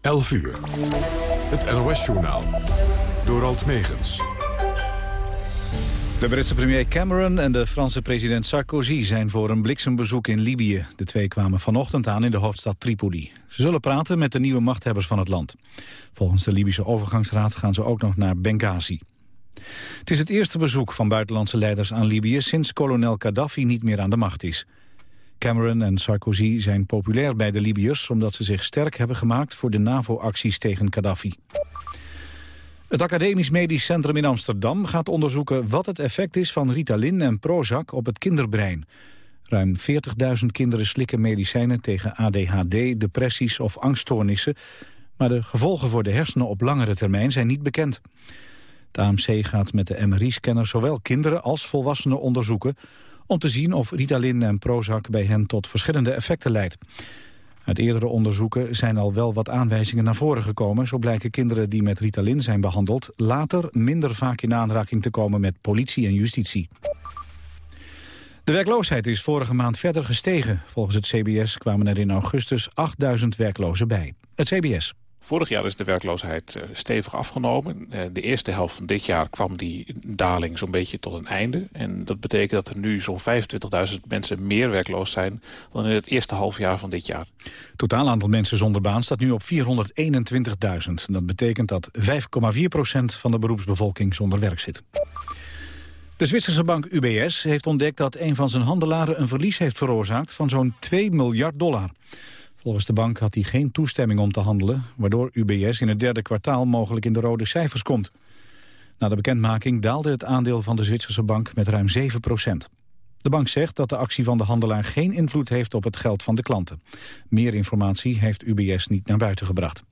11 uur. Het NOS-journaal. Door Alt Megens. De Britse premier Cameron en de Franse president Sarkozy zijn voor een bliksembezoek in Libië. De twee kwamen vanochtend aan in de hoofdstad Tripoli. Ze zullen praten met de nieuwe machthebbers van het land. Volgens de Libische overgangsraad gaan ze ook nog naar Benghazi. Het is het eerste bezoek van buitenlandse leiders aan Libië... sinds kolonel Gaddafi niet meer aan de macht is. Cameron en Sarkozy zijn populair bij de Libiërs... omdat ze zich sterk hebben gemaakt voor de NAVO-acties tegen Gaddafi. Het Academisch Medisch Centrum in Amsterdam gaat onderzoeken... wat het effect is van Ritalin en Prozac op het kinderbrein. Ruim 40.000 kinderen slikken medicijnen tegen ADHD, depressies of angststoornissen... maar de gevolgen voor de hersenen op langere termijn zijn niet bekend. Het AMC gaat met de MRI-scanner zowel kinderen als volwassenen onderzoeken om te zien of Ritalin en Prozac bij hen tot verschillende effecten leidt. Uit eerdere onderzoeken zijn al wel wat aanwijzingen naar voren gekomen. Zo blijken kinderen die met Ritalin zijn behandeld... later minder vaak in aanraking te komen met politie en justitie. De werkloosheid is vorige maand verder gestegen. Volgens het CBS kwamen er in augustus 8000 werklozen bij. Het CBS. Vorig jaar is de werkloosheid eh, stevig afgenomen. Eh, de eerste helft van dit jaar kwam die daling zo'n beetje tot een einde. En dat betekent dat er nu zo'n 25.000 mensen meer werkloos zijn... dan in het eerste halfjaar van dit jaar. Het totaal aantal mensen zonder baan staat nu op 421.000. Dat betekent dat 5,4% van de beroepsbevolking zonder werk zit. De Zwitserse bank UBS heeft ontdekt dat een van zijn handelaren... een verlies heeft veroorzaakt van zo'n 2 miljard dollar. Volgens de bank had hij geen toestemming om te handelen... waardoor UBS in het derde kwartaal mogelijk in de rode cijfers komt. Na de bekendmaking daalde het aandeel van de Zwitserse bank met ruim 7 procent. De bank zegt dat de actie van de handelaar geen invloed heeft op het geld van de klanten. Meer informatie heeft UBS niet naar buiten gebracht.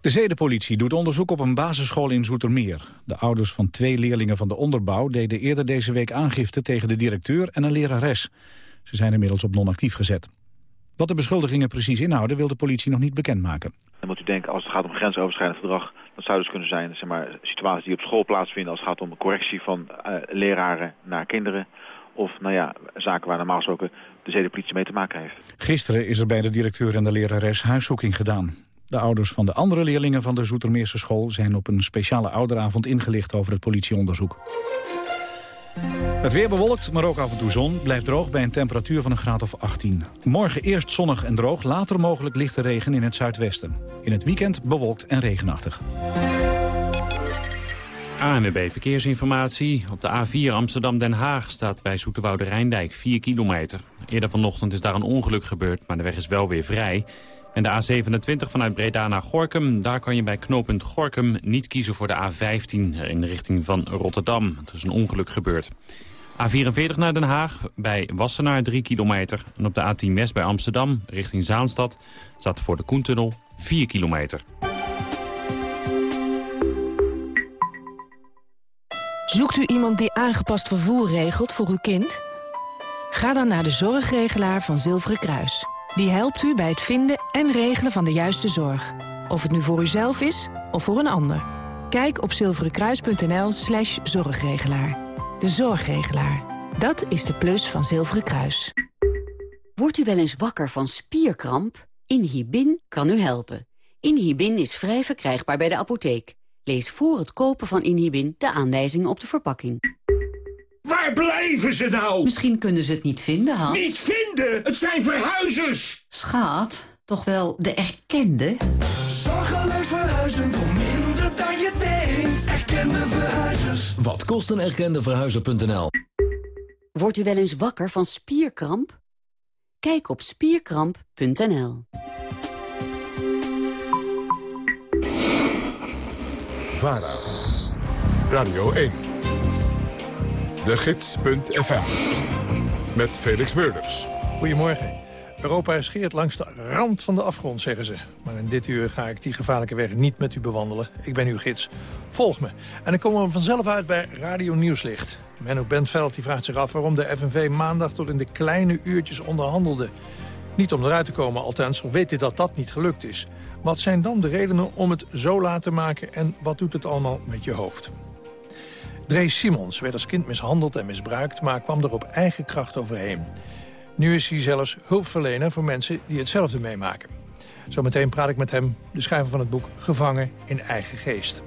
De zedenpolitie doet onderzoek op een basisschool in Zoetermeer. De ouders van twee leerlingen van de onderbouw deden eerder deze week aangifte tegen de directeur en een lerares. Ze zijn inmiddels op non-actief gezet. Wat de beschuldigingen precies inhouden wil de politie nog niet bekendmaken. Dan moet u denken, als het gaat om grensoverschrijdend gedrag... dat zou dus kunnen zijn zeg maar, situaties die op school plaatsvinden... als het gaat om correctie van uh, leraren naar kinderen... of nou ja, zaken waar normaal gesproken de zedenpolitie mee te maken heeft. Gisteren is er bij de directeur en de lerares huiszoeking gedaan. De ouders van de andere leerlingen van de Zoetermeerse school... zijn op een speciale ouderavond ingelicht over het politieonderzoek. Het weer bewolkt, maar ook af en toe zon. Blijft droog bij een temperatuur van een graad of 18. Morgen eerst zonnig en droog, later mogelijk lichte regen in het zuidwesten. In het weekend bewolkt en regenachtig. ANWB Verkeersinformatie. Op de A4 Amsterdam-Den Haag staat bij Zoeterwoude Rijndijk 4 kilometer. Eerder vanochtend is daar een ongeluk gebeurd, maar de weg is wel weer vrij. En de A27 vanuit Breda naar Gorkum. Daar kan je bij knooppunt Gorkum niet kiezen voor de A15 in de richting van Rotterdam. Er is een ongeluk gebeurd. A44 naar Den Haag, bij Wassenaar 3 kilometer. En op de A10 West bij Amsterdam, richting Zaanstad... staat voor de Koentunnel 4 kilometer. Zoekt u iemand die aangepast vervoer regelt voor uw kind? Ga dan naar de zorgregelaar van Zilveren Kruis. Die helpt u bij het vinden en regelen van de juiste zorg. Of het nu voor uzelf is of voor een ander. Kijk op zilverenkruis.nl slash zorgregelaar. De zorgregelaar. Dat is de plus van Zilveren Kruis. Wordt u wel eens wakker van spierkramp? Inhibin kan u helpen. Inhibin is vrij verkrijgbaar bij de apotheek. Lees voor het kopen van Inhibin de aanwijzingen op de verpakking. Waar blijven ze nou? Misschien kunnen ze het niet vinden, Hans. Niet vinden? Het zijn verhuizers! Schaat, toch wel de erkende? Zorgeloos verhuizen voor minder dan je denkt. Erkende verhuizers. Wat kost een erkende verhuizer.nl? Wordt u wel eens wakker van spierkramp? Kijk op spierkramp.nl. VARA. Radio 1. De Gids.fm. Met Felix Meurders. Goedemorgen. Europa scheert langs de rand van de afgrond, zeggen ze. Maar in dit uur ga ik die gevaarlijke weg niet met u bewandelen. Ik ben uw gids. Volg me. En dan komen we vanzelf uit bij Radio Nieuwslicht. Menno Bentveld die vraagt zich af waarom de FNV maandag tot in de kleine uurtjes onderhandelde. Niet om eruit te komen, althans, weet hij dat dat niet gelukt is. Wat zijn dan de redenen om het zo laat te maken en wat doet het allemaal met je hoofd? Drees Simons werd als kind mishandeld en misbruikt... maar kwam er op eigen kracht overheen. Nu is hij zelfs hulpverlener voor mensen die hetzelfde meemaken. Zometeen praat ik met hem, de schrijver van het boek Gevangen in eigen geest.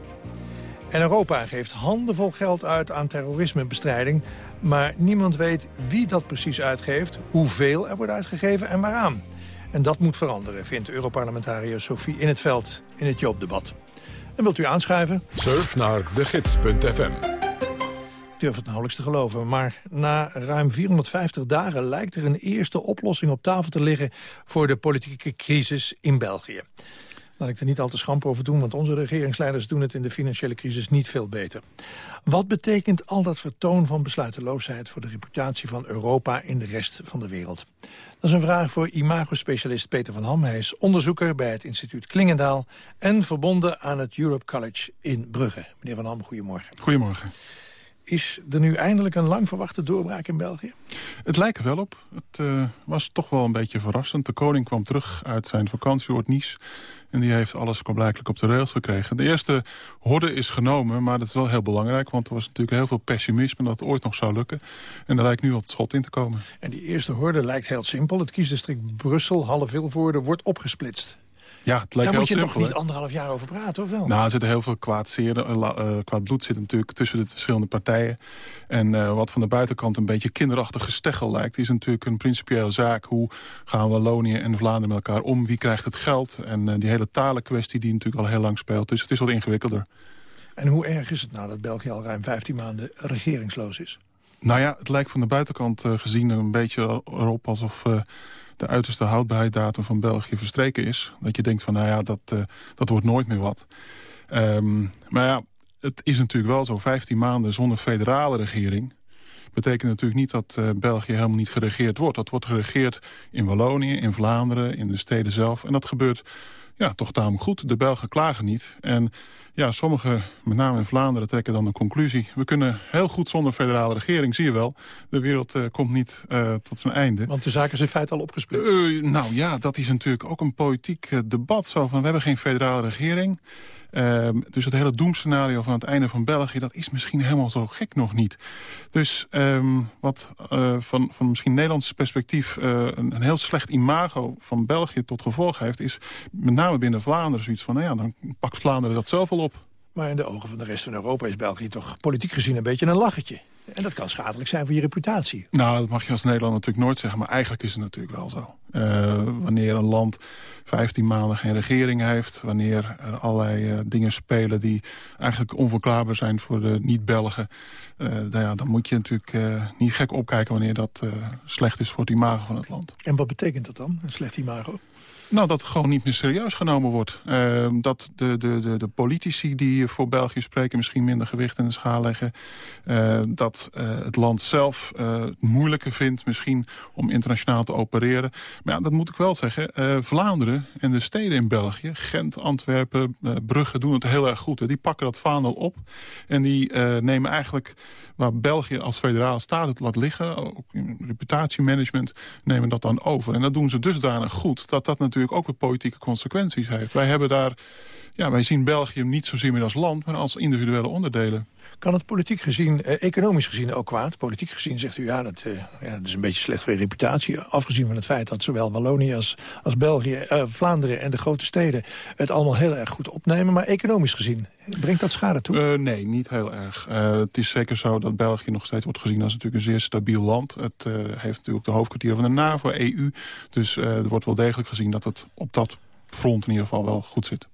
En Europa geeft handenvol geld uit aan terrorismebestrijding... maar niemand weet wie dat precies uitgeeft, hoeveel er wordt uitgegeven en waaraan. En dat moet veranderen, vindt Europarlementariër Sophie in het veld in het Joopdebat. En wilt u aanschuiven? Surf naar degids.fm. Durf het nauwelijks te geloven, maar na ruim 450 dagen lijkt er een eerste oplossing op tafel te liggen voor de politieke crisis in België. Laat ik er niet al te schamper over doen, want onze regeringsleiders doen het in de financiële crisis niet veel beter. Wat betekent al dat vertoon van besluiteloosheid voor de reputatie van Europa in de rest van de wereld? Dat is een vraag voor imago-specialist Peter van Ham. Hij is onderzoeker bij het instituut Klingendaal en verbonden aan het Europe College in Brugge. Meneer van Ham, goedemorgen. Goedemorgen. Is er nu eindelijk een lang verwachte doorbraak in België? Het lijkt er wel op. Het uh, was toch wel een beetje verrassend. De koning kwam terug uit zijn vakantieoord Nice. En die heeft alles blijkbaar op de rails gekregen. De eerste horde is genomen, maar dat is wel heel belangrijk. Want er was natuurlijk heel veel pessimisme dat het ooit nog zou lukken. En daar lijkt nu wat schot in te komen. En die eerste horde lijkt heel simpel. Het kiesdistrict Brussel, Halle-Vilvoorde, wordt opgesplitst. Ja, het lijkt Daar moet je simpel, toch niet anderhalf jaar over praten, of wel? Nou, er zit heel veel kwaad, zeer, uh, kwaad bloed zit natuurlijk tussen de verschillende partijen. En uh, wat van de buitenkant een beetje kinderachtig gesteggel lijkt... is natuurlijk een principiële zaak. Hoe gaan Wallonië en Vlaanderen met elkaar om? Wie krijgt het geld? En uh, die hele talenkwestie die natuurlijk al heel lang speelt. Dus het is wat ingewikkelder. En hoe erg is het nou dat België al ruim 15 maanden regeringsloos is? Nou ja, het lijkt van de buitenkant gezien een beetje erop alsof de uiterste houdbaarheidsdatum van België verstreken is. Dat je denkt van, nou ja, dat, uh, dat wordt nooit meer wat. Um, maar ja, het is natuurlijk wel zo, 15 maanden zonder federale regering... betekent natuurlijk niet dat uh, België helemaal niet geregeerd wordt. Dat wordt geregeerd in Wallonië, in Vlaanderen, in de steden zelf. En dat gebeurt ja, toch tamelijk goed. De Belgen klagen niet. En ja, sommigen, met name in Vlaanderen, trekken dan een conclusie. We kunnen heel goed zonder federale regering, zie je wel. De wereld uh, komt niet uh, tot zijn einde. Want de zaak is in feite al opgesplitst. Uh, nou ja, dat is natuurlijk ook een politiek debat. Zo van, we hebben geen federale regering. Uh, dus het hele doemscenario van het einde van België... dat is misschien helemaal zo gek nog niet. Dus um, wat uh, van, van misschien Nederlands perspectief... Uh, een, een, heel slecht imago van België tot gevolg heeft... is met name binnen Vlaanderen zoiets van... nou ja, dan pakt Vlaanderen dat zelf wel op. Maar in de ogen van de rest van Europa is België toch politiek gezien een beetje een lachertje. En dat kan schadelijk zijn voor je reputatie. Nou, dat mag je als Nederland natuurlijk nooit zeggen. Maar eigenlijk is het natuurlijk wel zo. Uh, wanneer een land 15 maanden geen regering heeft... wanneer er allerlei uh, dingen spelen die eigenlijk onverklaarbaar zijn voor de niet-Belgen... Uh, nou ja, dan moet je natuurlijk niet gek opkijken wanneer dat slecht is voor het imago van het land. En wat betekent dat dan, een slecht imago? Nou, dat gewoon niet meer serieus genomen wordt. Uh, dat de, de, de, de politici die voor België spreken misschien minder gewicht in de schaal leggen. Uh, dat uh, het land zelf het moeilijker vindt misschien om internationaal te opereren. Maar ja, dat moet ik wel zeggen. Vlaanderen en de steden in België, Gent, Antwerpen, Brugge doen het heel erg goed. Hè. Die pakken dat vaandel op en die nemen eigenlijk waar België als federale staat het laat liggen... ook in reputatiemanagement, nemen dat dan over. En dat doen ze dusdanig goed dat dat natuurlijk ook weer politieke consequenties heeft. Wij hebben daar... Ja, wij zien België niet zozeer meer als land, maar als individuele onderdelen. Kan het politiek gezien, eh, economisch gezien ook kwaad? Politiek gezien zegt u, ja dat, eh, ja, dat is een beetje slecht voor je reputatie. Afgezien van het feit dat zowel Wallonië als, als België, eh, Vlaanderen en de grote steden... het allemaal heel erg goed opnemen. Maar economisch gezien, brengt dat schade toe? Uh, nee, niet heel erg. Uh, het is zeker zo dat België nog steeds wordt gezien als natuurlijk een zeer stabiel land. Het uh, heeft natuurlijk de hoofdkwartier van de NAVO, EU. Dus er wordt wel degelijk gezien dat het op dat front in ieder geval wel goed zit.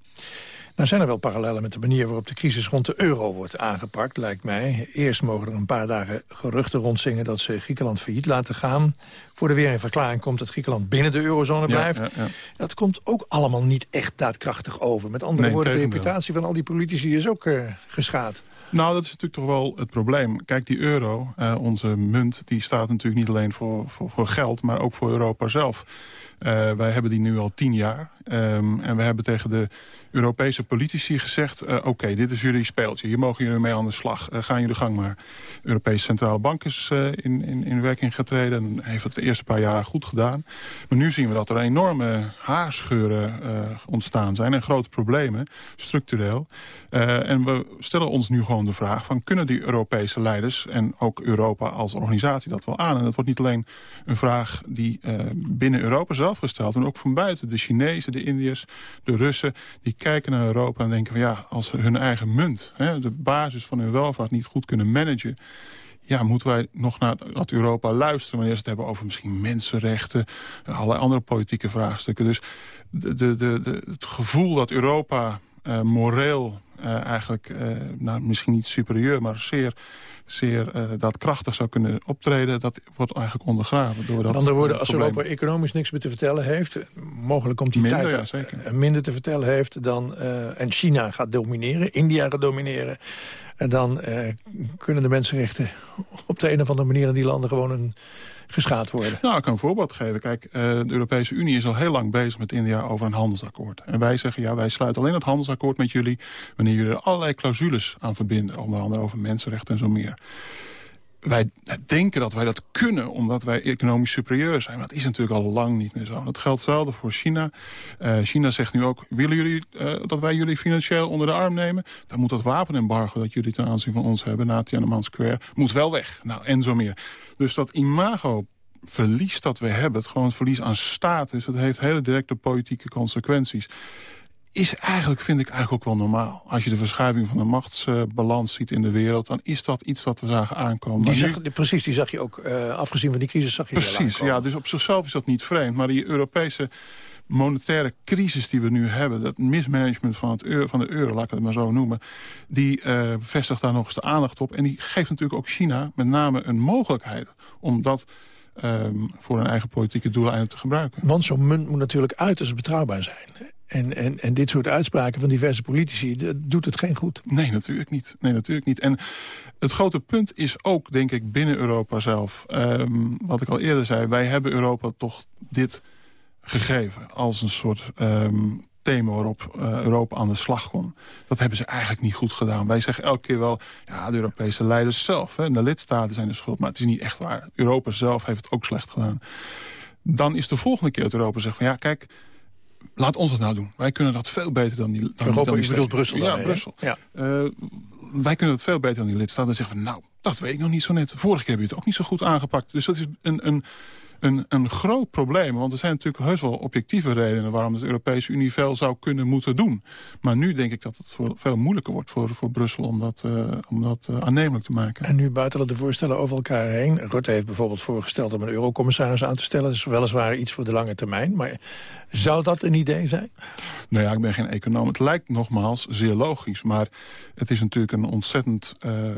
Nou zijn er wel parallellen met de manier waarop de crisis rond de euro wordt aangepakt, lijkt mij. Eerst mogen er een paar dagen geruchten rondzingen dat ze Griekenland failliet laten gaan. Voor de weer een verklaring komt dat Griekenland binnen de eurozone blijft. Ja, ja. Dat komt ook allemaal niet echt daadkrachtig over. Met andere nee, woorden, de reputatie van al die politici is ook uh, geschaad. Nou, dat is natuurlijk toch wel het probleem. Kijk, die euro, uh, onze munt, die staat natuurlijk niet alleen voor, voor, voor geld... maar ook voor Europa zelf. Uh, wij hebben die nu al tien jaar. Um, en we hebben tegen de Europese politici gezegd... Uh, oké, dit is jullie speeltje. Hier mogen jullie mee aan de slag. Uh, gaan jullie gang maar. De Europese Centrale Bank is in, in, in werking getreden... en heeft het de eerste paar jaar goed gedaan. Maar nu zien we dat er enorme haarscheuren ontstaan zijn... en grote problemen, structureel. en we stellen ons nu gewoon de vraag... van kunnen die Europese leiders en ook Europa als organisatie dat wel aan? En dat wordt niet alleen een vraag die binnen Europa zelf maar ook van buiten. De Chinezen, de Indiërs, de Russen... die kijken naar Europa en denken van ja, als ze hun eigen munt... Hè, de basis van hun welvaart niet goed kunnen managen ja, moeten wij nog naar dat Europa luisteren... wanneer ze het hebben over misschien mensenrechten... allerlei andere politieke vraagstukken. Dus de, de, de, het gevoel dat Europa uh, moreel uh, eigenlijk... Uh, nou, misschien niet superieur, maar zeer zeer uh, dat krachtig zou kunnen optreden... dat wordt eigenlijk ondergraven. Door dat Met andere woorden, als Europa economisch niks meer te vertellen heeft... mogelijk komt die minder, tijd ja, zeker. Minder te vertellen heeft... dan en China gaat domineren, India gaat domineren... en dan kunnen de mensenrechten op de een of andere manier... in die landen gewoon een geschaad worden. Nou, ik kan een voorbeeld geven. Kijk, uh, de Europese Unie is al heel lang bezig met India over een handelsakkoord. En wij zeggen, ja, wij sluiten alleen het handelsakkoord met jullie... wanneer jullie er allerlei clausules aan verbinden. Onder andere over mensenrechten en zo meer. Wij denken dat wij dat kunnen omdat wij economisch superieur zijn. Maar dat is natuurlijk al lang niet meer zo. Dat geldt hetzelfde voor China. Uh, China zegt nu ook, willen jullie uh, dat wij jullie financieel onder de arm nemen? Dan moet dat wapenembargo dat jullie ten aanzien van ons hebben... na Tiananmen Square, moet wel weg. Nou, en zo meer. Dus dat imago verlies dat we hebben, het gewoon het verlies aan status... dat heeft hele directe politieke consequenties is eigenlijk, vind ik eigenlijk ook wel normaal. Als je de verschuiving van de machtsbalans ziet in de wereld... dan is dat iets dat we zagen aankomen. Die zag, nu, precies, die zag je ook, uh, afgezien van die crisis, zag je Precies, ja, dus op zichzelf is dat niet vreemd. Maar die Europese monetaire crisis die we nu hebben... dat mismanagement van, het euro, van de euro, laat ik het maar zo noemen... die uh, vestigt daar nog eens de aandacht op. En die geeft natuurlijk ook China met name een mogelijkheid... om dat um, voor hun eigen politieke doeleinden te gebruiken. Want zo'n munt moet natuurlijk uiterst betrouwbaar zijn. En, en, en dit soort uitspraken van diverse politici, dat doet het geen goed. Nee, natuurlijk niet. Nee, natuurlijk niet. En het grote punt is ook, denk ik, binnen Europa zelf. Um, wat ik al eerder zei, wij hebben Europa toch dit gegeven... als een soort um, thema waarop uh, Europa aan de slag kon. Dat hebben ze eigenlijk niet goed gedaan. Wij zeggen elke keer wel, ja, de Europese leiders zelf... Hè, en de lidstaten zijn de schuld, maar het is niet echt waar. Europa zelf heeft het ook slecht gedaan. Dan is de volgende keer dat Europa zegt van... ja, kijk, laat ons dat nou doen. Wij kunnen dat veel beter dan die... Dan, Europa, dan die bedoelt Brussel Ja, Brussel. Ja. Uh, wij kunnen het veel beter dan die lidstaten. Dan zeggen we, nou, dat weet ik nog niet zo net. Vorige keer heb je het ook niet zo goed aangepakt. Dus dat is een, een, een, een groot probleem. Want er zijn natuurlijk heus wel objectieve redenen... waarom de Europese Unie veel zou kunnen moeten doen. Maar nu denk ik dat het veel moeilijker wordt voor, voor Brussel... om dat, uh, om dat uh, aannemelijk te maken. En nu buitelen de voorstellen over elkaar heen. Rutte heeft bijvoorbeeld voorgesteld om een eurocommissaris aan te stellen. Dat is weliswaar iets voor de lange termijn. Maar zou dat een idee zijn? Nou ja, ik ben geen econoom. Het lijkt nogmaals zeer logisch. Maar het is natuurlijk een ontzettend uh,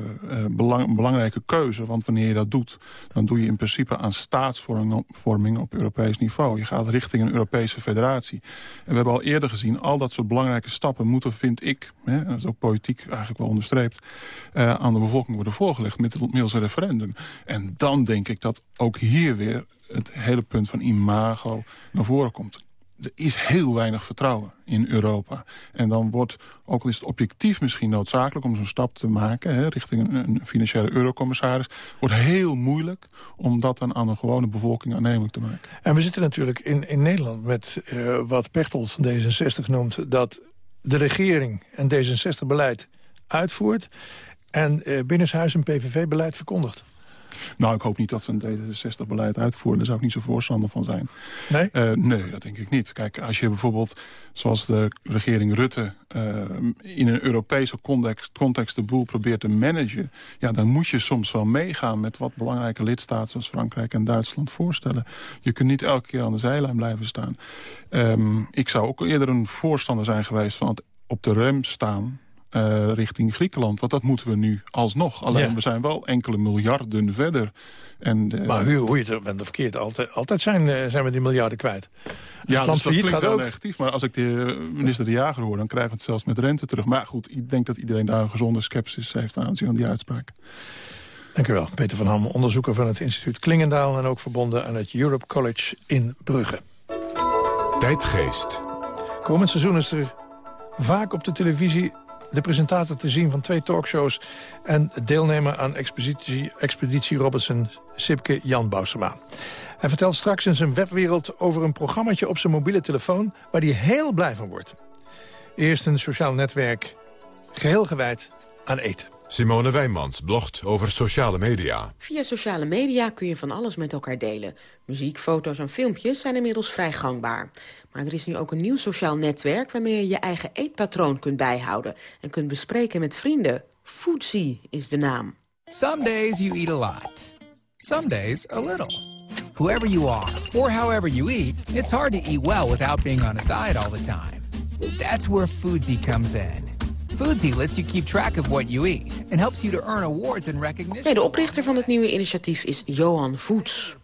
belang, belangrijke keuze. Want wanneer je dat doet, dan doe je in principe aan staatsvorming op Europees niveau. Je gaat richting een Europese federatie. En we hebben al eerder gezien, al dat soort belangrijke stappen moeten, vind ik... Hè, dat is ook politiek eigenlijk wel onderstreept... Uh, aan de bevolking worden voorgelegd middels een referendum. En dan denk ik dat ook hier weer het hele punt van imago naar voren komt er is heel weinig vertrouwen in Europa. En dan wordt, ook al is het objectief misschien noodzakelijk... om zo'n stap te maken hè, richting een, financiële eurocommissaris... wordt heel moeilijk om dat dan aan een gewone bevolking aannemelijk te maken. En we zitten natuurlijk in, in Nederland met uh, wat Pechtold van D66 noemt... dat de regering en D66-beleid uitvoert... en uh, binnenshuis een PVV-beleid verkondigt. Nou, ik hoop niet dat ze een D66-beleid uitvoeren. Daar zou ik niet zo voorstander van zijn. Nee? Uh, nee, dat denk ik niet. Kijk, als je bijvoorbeeld, zoals de regering Rutte... Uh, in een Europese context, context de boel probeert te managen... ja, dan moet je soms wel meegaan met wat belangrijke lidstaten... zoals Frankrijk en Duitsland voorstellen. Je kunt niet elke keer aan de zijlijn blijven staan. Um, ik zou ook eerder een voorstander zijn geweest van het op de rem staan... Uh, richting Griekenland. Want dat moeten we nu alsnog. Alleen Ja. we zijn wel enkele miljarden verder. En, uh, Maar hoe, hoe je het bent of verkeerd, altijd, altijd zijn, uh, zijn we die miljarden kwijt. Als ja, het dus land dat klinkt gaat ook. negatief. Maar als ik de minister De Jager hoor, dan krijgen we het zelfs met rente terug. Maar goed, ik denk dat iedereen daar een gezonde sceptisch heeft aanzien aan die uitspraak. Dank u wel, Peter van Ham, onderzoeker van het instituut Klingendaal... en ook verbonden aan het Europe College in Brugge. Tijdgeest. Komend seizoen is er vaak op de televisie de presentator te zien van twee talkshows... en deelnemer aan Expeditie, Expeditie Robinson, Sipke Jan Bousema. Hij vertelt straks in zijn webwereld over een programmaatje op zijn mobiele telefoon... waar hij heel blij van wordt. Eerst een sociaal netwerk, geheel gewijd aan eten. Simone Wijnmans blogt over sociale media. Via sociale media kun je van alles met elkaar delen. Muziek, foto's en filmpjes zijn inmiddels vrij gangbaar. Maar er is nu ook een nieuw sociaal netwerk... waarmee je je eigen eetpatroon kunt bijhouden... en kunt bespreken met vrienden. Foodsie is de naam. Some days you eat a lot. Some days a little. Whoever you are, or however you eat, it's hard to eat well without being on a diet all the time. That's where Foodsie comes in. Foodsie lets you keep track of what you eat and helps you to earn awards and recognition. Nee, de oprichter van het nieuwe initiatief is Johan Voets.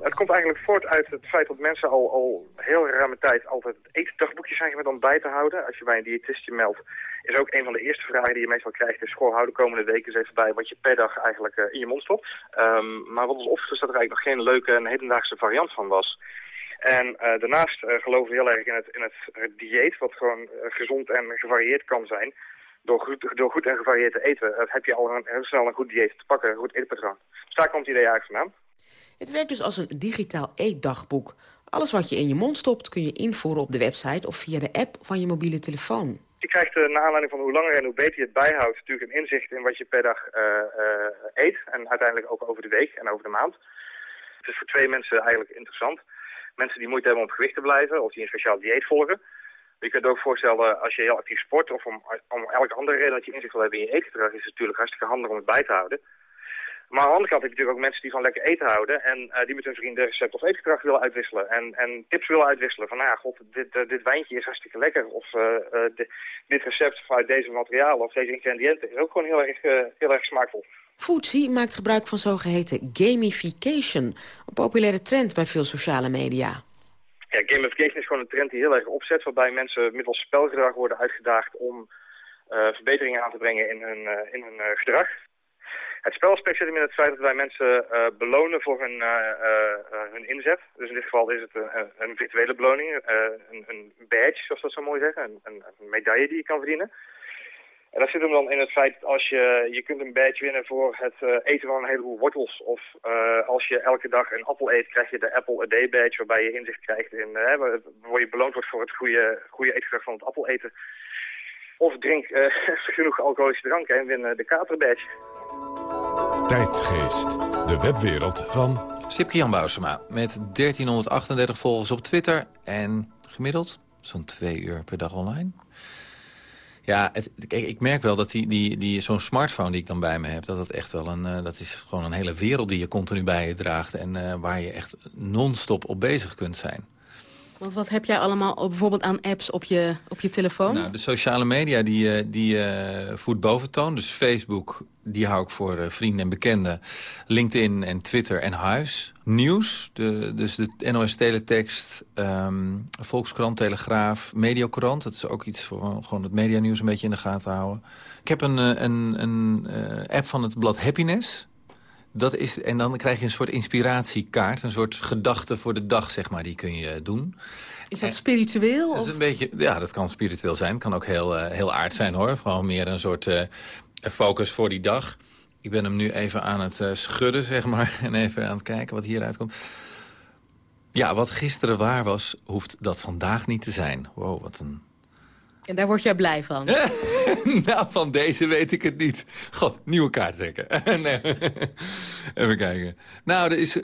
Het komt eigenlijk voort uit het feit dat mensen al, al heel ruime tijd altijd etendagboekjes zijn gewend om bij te houden. Als je bij een diëtist je meldt, is ook een van de eerste vragen die je meestal krijgt. Is, goh, hou de komende weken eens even bij wat je per dag eigenlijk uh, in je mond stopt. Um, maar wat ons opviel is dat er eigenlijk nog geen leuke en hedendaagse variant van was. En uh, daarnaast uh, geloven we heel erg in het, in het dieet, wat gewoon gezond en gevarieerd kan zijn. Door goed, door goed en gevarieerd te eten heb je al een, heel snel een goed dieet te pakken, een goed eetpatroon. Dus daar komt het idee eigenlijk vandaan. Het werkt dus als een digitaal eetdagboek. Alles wat je in je mond stopt kun je invoeren op de website of via de app van je mobiele telefoon. Je krijgt uh, naar aanleiding van hoe langer en hoe beter je het bijhoudt... natuurlijk een inzicht in wat je per dag uh, uh, eet. En uiteindelijk ook over de week en over de maand. Het is voor twee mensen eigenlijk interessant. Mensen die moeite hebben om op gewicht te blijven... of die een speciaal dieet volgen. Je kunt ook voorstellen, als je heel actief sport... of om, om elke andere reden dat je inzicht wil hebben in je eetgedrag... is het natuurlijk hartstikke handig om het bij te houden. Maar aan de andere kant heb je natuurlijk ook mensen die van lekker eten houden... en uh, die met hun vrienden recept of eetgedrag willen uitwisselen. En, en tips willen uitwisselen. Van, nou god, dit, uh, dit wijntje is hartstikke lekker. Of dit, dit recept vanuit deze materialen of deze ingrediënten... is ook gewoon heel erg, heel erg smaakvol. Foodsie maakt gebruik van zogeheten gamification. Een populaire trend bij veel sociale media. Ja, gamification is gewoon een trend die heel erg opzet... waarbij mensen middels spelgedrag worden uitgedaagd om verbeteringen aan te brengen in hun, in hun gedrag. Het spelaspect zit in het feit dat wij mensen belonen voor hun, hun inzet. Dus in dit geval is het een, een virtuele beloning, een, een, badge, zoals dat zo mooi zeggen, een, een, medaille die je kan verdienen. En dat zit hem dan in het feit dat als je, je kunt een badge winnen voor het eten van een heleboel wortels. Of als je elke dag een appel eet, krijg je de Apple a Day badge, waarbij je inzicht krijgt in, waar je beloond wordt voor het goede, goede eetgedrag van het appel eten. Of drink genoeg alcoholische dranken en win de kater badge. Tijdgeest, de webwereld van... Sipke Jan Bousema met 1338 volgers op Twitter en gemiddeld zo'n twee uur per dag online. Ja, het, kijk, ik merk wel dat die, die, die, zo'n smartphone die ik dan bij me heb... dat, dat, echt wel een, uh, dat is gewoon een hele wereld die je continu bij je draagt... en uh, waar je echt non-stop op bezig kunt zijn. Want wat heb jij allemaal bijvoorbeeld aan apps op je, op je telefoon? Nou, de sociale media die, die uh, voert boventoon. Dus Facebook, die hou ik voor vrienden en bekenden. LinkedIn en Twitter en Huis. Nieuws, de, dus de NOS Teletext, um, Volkskrant, Telegraaf, Mediokrant. Dat is ook iets voor gewoon het medianieuws een beetje in de gaten houden. Ik heb een, een, een uh, app van het blad Happiness. Dat is, en dan krijg je een soort inspiratiekaart. Een soort gedachte voor de dag, zeg maar, die kun je doen. Is dat spiritueel? Dat is een beetje, ja, dat kan spiritueel zijn. Het kan ook heel, heel aard zijn, hoor. Gewoon meer een soort uh, focus voor die dag. Ik ben hem nu even aan het uh, schudden, zeg maar. En even aan het kijken wat hieruit komt. Ja, wat gisteren waar was, hoeft dat vandaag niet te zijn. Wow, wat een en daar word jij blij van? nou, van deze weet ik het niet. God, nieuwe kaart trekken. nee. Even kijken. Nou, er is...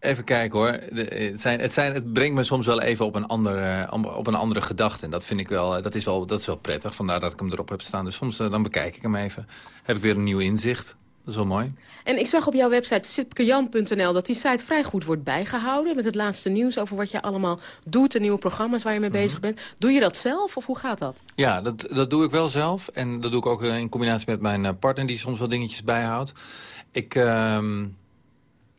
Even kijken hoor. Het, zijn, het, zijn, het brengt me soms wel even op een andere, op een andere gedachte. En dat vind ik wel, dat is wel, dat is wel prettig. Vandaar dat ik hem erop heb staan. Dus soms dan bekijk ik hem even. Heb ik weer een nieuw inzicht. Dat is wel mooi. En ik zag op jouw website sipkejan.nl dat die site vrij goed wordt bijgehouden... met het laatste nieuws over wat je allemaal doet... de nieuwe programma's waar je mee mm -hmm. bezig bent. Doe je dat zelf of hoe gaat dat? Ja, dat, dat doe ik wel zelf. En dat doe ik ook in combinatie met mijn partner... die soms wel dingetjes bijhoudt. Ik... Uh,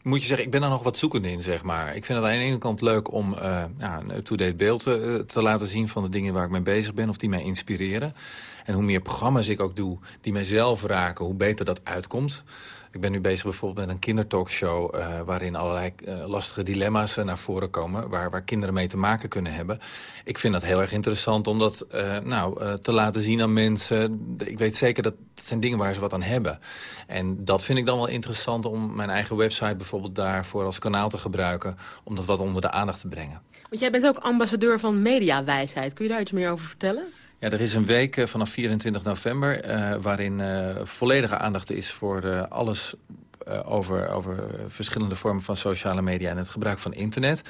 moet je zeggen, ik ben daar nog wat zoekende in, zeg maar. Ik vind het aan de ene kant leuk om uh, ja, een up-to-date beeld te, te laten zien... van de dingen waar ik mee bezig ben of die mij inspireren. En hoe meer programma's ik ook doe die mijzelf raken, hoe beter dat uitkomt. Ik ben nu bezig bijvoorbeeld met een kindertalkshow... Uh, waarin allerlei uh, lastige dilemma's uh, naar voren komen... Waar, waar kinderen mee te maken kunnen hebben. Ik vind dat heel erg interessant om dat nou, te laten zien aan mensen. Ik weet zeker dat het zijn dingen waar ze wat aan hebben. En dat vind ik dan wel interessant om mijn eigen website bijvoorbeeld daarvoor als kanaal te gebruiken... om dat wat onder de aandacht te brengen. Want jij bent ook ambassadeur van mediawijsheid. Kun je daar iets meer over vertellen? Ja, er is een week eh, vanaf 24 november... eh, waarin eh, volledige aandacht is voor alles over, over verschillende vormen van sociale media... en het gebruik van internet.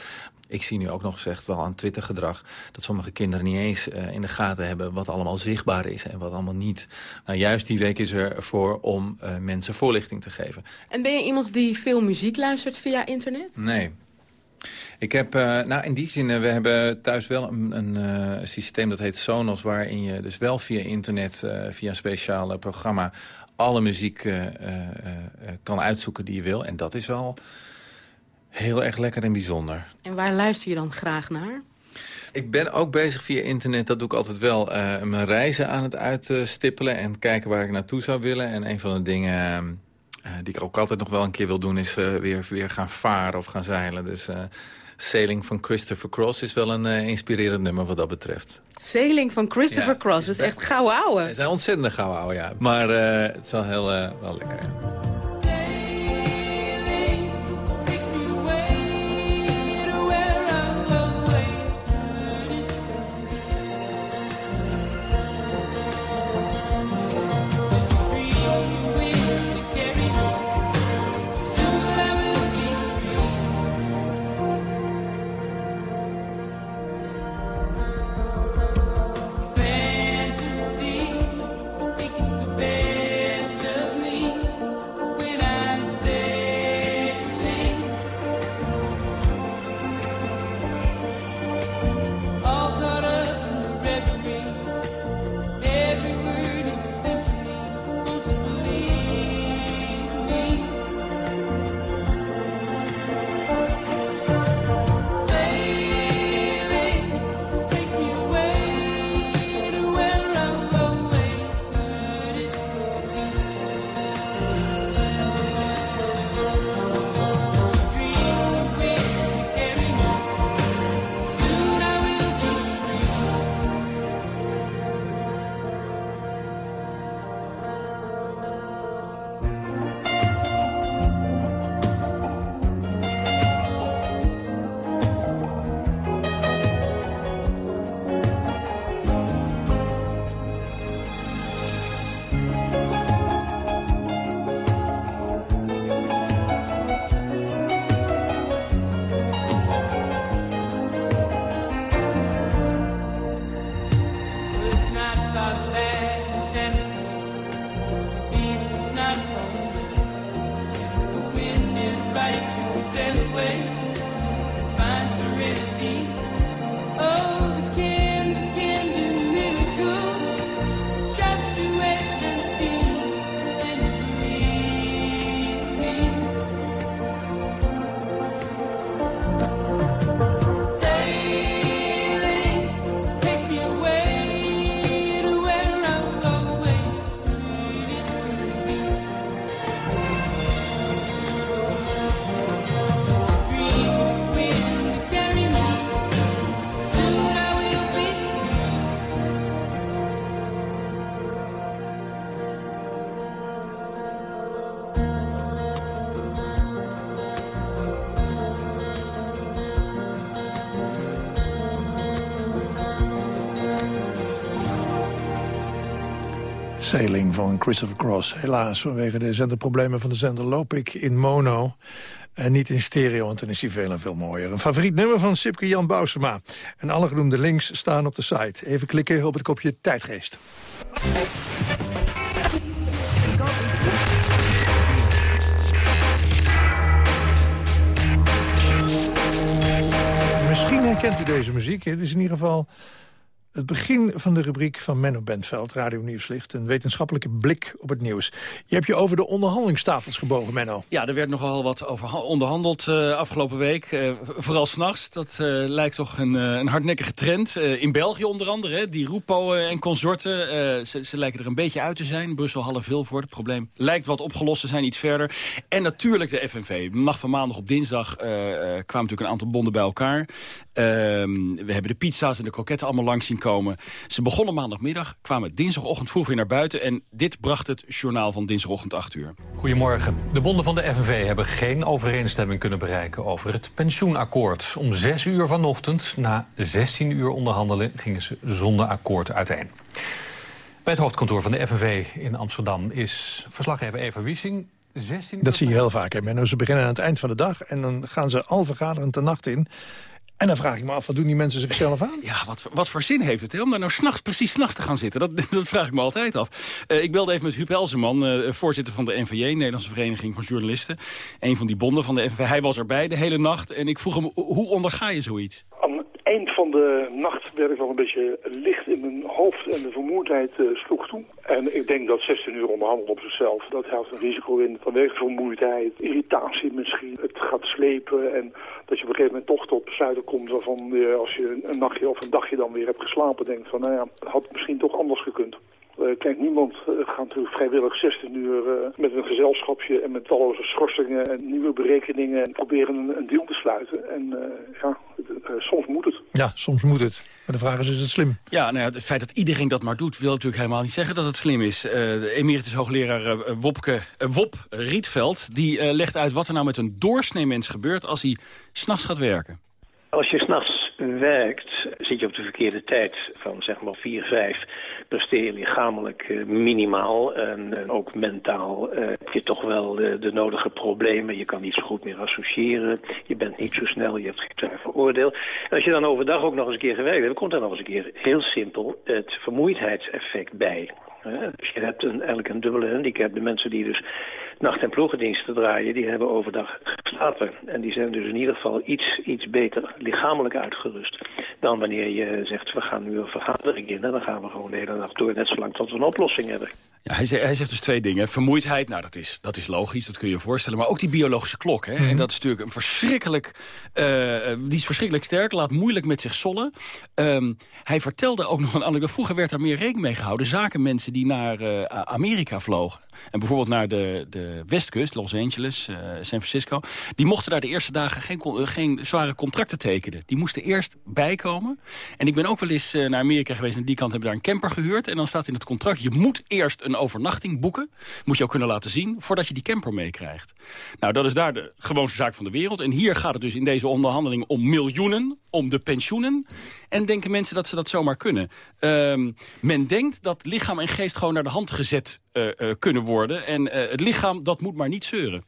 Ik zie nu ook nog gezegd wel aan Twitter-gedrag... dat sommige kinderen niet eens in de gaten hebben... wat allemaal zichtbaar is en wat allemaal niet. Nou, juist die week is er voor om mensen voorlichting te geven. En ben je iemand die veel muziek luistert via internet? Nee. Ik heb, eh, nou in die zin, eh, we hebben thuis wel een, een eh, systeem dat heet Sonos... waarin je dus wel via internet, via een speciaal programma... alle muziek kan uitzoeken die je wil. En dat is wel heel erg lekker en bijzonder. En waar luister je dan graag naar? Ik ben ook bezig via internet, dat doe ik altijd wel, mijn reizen aan het uitstippelen... en kijken waar ik naartoe zou willen. En een van de dingen die ik ook altijd nog wel een keer wil doen... is weer, weer gaan varen of gaan zeilen. Dus Sailing van Christopher Cross is wel een eh, inspirerend nummer wat dat betreft. Sailing van Christopher Ja. Cross, is echt gouden ouwe. Het zijn ontzettende gauw ouwe, ja. Maar eh, het is wel heel eh, wel lekker, ja. It's not Christopher Cross. Helaas, vanwege de zenderproblemen van de zender loop ik in mono. En niet in stereo, want dan is hij veel en veel mooier. Een favoriet nummer van Sipke Jan Bousema. En alle genoemde links staan op de site. Even klikken op het kopje Tijdgeest. Misschien herkent u deze muziek. Het is in ieder geval het begin van de rubriek van Menno Bentveld, Radio Nieuwslicht. Een wetenschappelijke blik op het nieuws. Je hebt je over de onderhandelingstafels gebogen, Menno. Ja, er werd nogal wat over ha- onderhandeld eh, afgelopen week. eh, vooral s'nachts. Dat eh, lijkt toch een, een hardnekkige trend. In België onder andere, hè, die Roepo en consorten. ze, ze lijken er een beetje uit te zijn. Brussel half veel voor. Het probleem lijkt wat opgelost te zijn, iets verder. En natuurlijk de FNV. Nacht van maandag op dinsdag kwamen natuurlijk een aantal bonden bij elkaar. Ehm, we hebben de pizza's en de kroketten allemaal langs zien komen. Ze begonnen maandagmiddag, kwamen dinsdagochtend vroeg weer naar buiten... en dit bracht het journaal van dinsdagochtend 8 uur. Goedemorgen. De bonden van de FNV hebben geen overeenstemming kunnen bereiken over het pensioenakkoord. Om 6 uur vanochtend, na 16 uur onderhandelen, gingen ze zonder akkoord uiteen. Bij het hoofdkantoor van de FNV in Amsterdam is verslaggever Eva Wiesing. 16 uur Dat zie je heel vaak. Hè, Menno. Ze beginnen aan het eind van de dag en dan gaan ze al vergaderend de nacht in. En dan vraag ik me af, wat doen die mensen zichzelf aan? Ja, wat, wat voor zin heeft het hè, om daar nou s'nachts, precies s'nachts te gaan zitten? Dat, dat vraag ik me altijd af. Eh, ik belde even met Huub Elzeman, eh, voorzitter van de NVJ... Nederlandse Vereniging van Journalisten. Een van die bonden van de NVJ. Hij was erbij de hele nacht en ik vroeg hem, hoe onderga je zoiets? Eind van de nacht werd ik wel een beetje licht in mijn hoofd en de vermoeidheid eh, sloeg toe. En ik denk dat 16 uur onderhandelen op zichzelf, dat houdt een risico in vanwege vermoeidheid, irritatie misschien, het gaat slepen en dat je op een gegeven moment toch tot besluiten komt waarvan je als je een- een nachtje of een dagje dan weer hebt geslapen denkt van nou ja, het had misschien toch anders gekund. Eh, kijk, niemand eh, gaat natuurlijk vrijwillig 16 uur eh, met een gezelschapje en met talloze schorsingen en nieuwe berekeningen en proberen een, een deal te sluiten. En eh, ja, het- eh, soms moet het. Ja, soms moet het. Maar de vraag is, is het slim? Ja, nou ja, het feit dat iedereen dat maar doet... wil natuurlijk helemaal niet zeggen dat het slim is. Eh, de emeritus hoogleraar Wopke, Wop Rietveld... die eh, legt uit wat er nou met een doorsneemens gebeurt... als hij s'nachts gaat werken. Als je s'nachts werkt, zit je op de verkeerde tijd van zeg maar 4, 5. Presteer je lichamelijk eh, minimaal en eh, ook mentaal eh, heb je toch wel de, nodige problemen. Je kan niet zo goed meer associëren, je bent niet zo snel, je hebt geen zuiver oordeel. En als je dan overdag ook nog eens een keer gewerkt hebt, komt er nog eens een keer heel simpel het vermoeidheidseffect bij. Dus je hebt een, eigenlijk een dubbele handicap. De mensen die dus nacht- en ploegendiensten draaien, die hebben overdag geslapen. En die zijn dus in ieder geval iets, iets beter lichamelijk uitgerust dan wanneer je zegt, we gaan nu een vergadering in en dan gaan we gewoon de hele nacht door, net zolang tot we een oplossing hebben. Ja, hij, zegt, hij zegt dus twee dingen. Vermoeidheid, nou dat is, dat is logisch, dat kun je je voorstellen. Maar ook die biologische klok. Hè? En dat is natuurlijk een verschrikkelijk... eh, die is verschrikkelijk sterk, laat moeilijk met zich zollen. Ehm, hij vertelde ook nog een anekdote. Vroeger werd daar meer rekening mee gehouden. Zakenmensen die naar eh, Amerika vlogen. En bijvoorbeeld naar de, de westkust, Los Angeles, eh, San Francisco. Die mochten daar de eerste dagen geen, geen zware contracten tekenen. Die moesten eerst bijkomen. En ik ben ook wel eens naar Amerika geweest. En die kant hebben daar een camper gehuurd. En dan staat in het contract, je moet eerst een overnachting boeken. Moet je ook kunnen laten zien, voordat je die camper meekrijgt. Nou, dat is daar de gewoonste zaak van de wereld. En hier gaat het dus in deze onderhandeling om miljoenen, om de pensioenen. En denken mensen dat ze dat zomaar kunnen. Ehm, men denkt dat lichaam en geest gewoon naar de hand gezet eh, eh, kunnen worden. En eh, het lichaam, dat moet maar niet zeuren.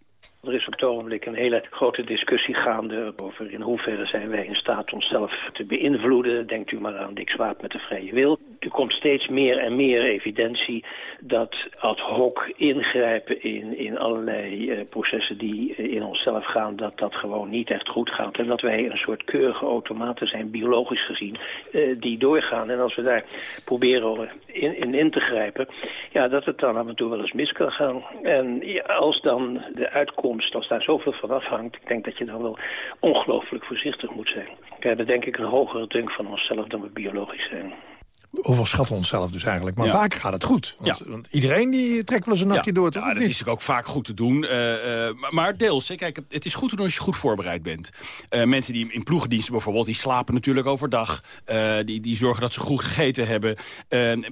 Er is op het ogenblik een hele grote discussie gaande over in hoeverre zijn wij in staat onszelf te beïnvloeden. Denkt u maar aan Dick Swaap met de vrije wil. Er komt steeds meer en meer evidentie dat ad hoc ingrijpen in, in allerlei eh, processen die eh, in onszelf gaan, dat dat gewoon niet echt goed gaat. En dat wij een soort keurige automaten zijn, biologisch gezien, eh, die doorgaan. En als we daar proberen in, in in te grijpen, ja, dat het dan af en toe wel eens mis kan gaan. En als dan de uitkomst, als daar zoveel van afhangt, ik denk dat je dan wel ongelooflijk voorzichtig moet zijn. We hebben denk ik een hogere dunk van onszelf dan we biologisch zijn. Overschatten onszelf dus eigenlijk. Maar Ja. vaak gaat het goed. Want, want iedereen die trekt wel eens een nachtje door. toch? Ja, dat is natuurlijk ook vaak goed te doen. eh, eh, maar- deels, hè, kijk, het is goed te doen als je goed voorbereid bent. Eh, mensen die in ploegendiensten bijvoorbeeld, die slapen natuurlijk overdag. Die, die zorgen dat ze goed gegeten hebben.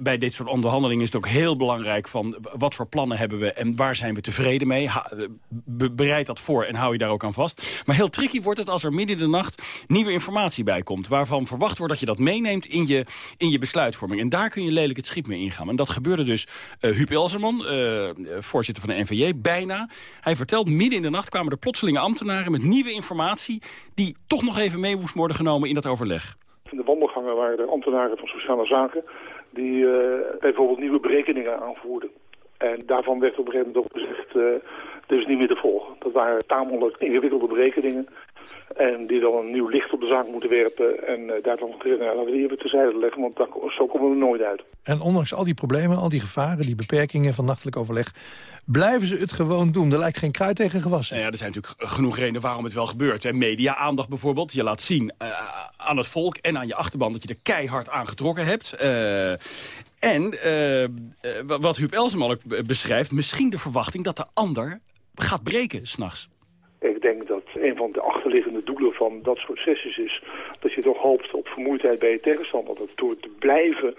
Bij dit soort onderhandelingen is het ook heel belangrijk van... wat voor plannen hebben we en waar zijn we tevreden mee? Ha- be- bereid dat voor en hou je daar ook aan vast. Maar heel tricky wordt het als er midden in de nacht nieuwe informatie bij komt... waarvan verwacht wordt dat je dat meeneemt in je, in je En daar kun je lelijk het schip mee ingaan. En dat gebeurde dus uh, Huub Elzerman, uh, voorzitter van de NVJ, bijna. Hij vertelt, midden in de nacht kwamen er plotselinge ambtenaren... met nieuwe informatie die toch nog even mee moest worden genomen in dat overleg. In de wandelgangen waren er ambtenaren van sociale zaken... die uh, bijvoorbeeld nieuwe berekeningen aanvoerden. En daarvan werd op een gegeven moment ook gezegd... Uh, dit is niet meer te volgen. Dat waren tamelijk ingewikkelde berekeningen... En die dan een nieuw licht op de zaak moeten werpen. En uh, daarvan gezegd, nou, laten we die even terzijde leggen, want daar, zo komen we er nooit uit. En ondanks al die problemen, al die gevaren, die beperkingen van nachtelijk overleg... blijven ze het gewoon doen. Er lijkt geen kruid tegen gewassen. Nou ja, er zijn natuurlijk genoeg redenen waarom het wel gebeurt. Media-aandacht bijvoorbeeld. Je laat zien uh, aan het volk en aan je achterban dat je er keihard aan getrokken hebt. Uh, en wat Huub Elseman ook beschrijft, misschien de verwachting dat de ander gaat breken s'nachts. Ik denk dat een van de achterliggende doelen van dat soort sessies is dat je toch hoopt op vermoeidheid bij je tegenstander. Dat door te blijven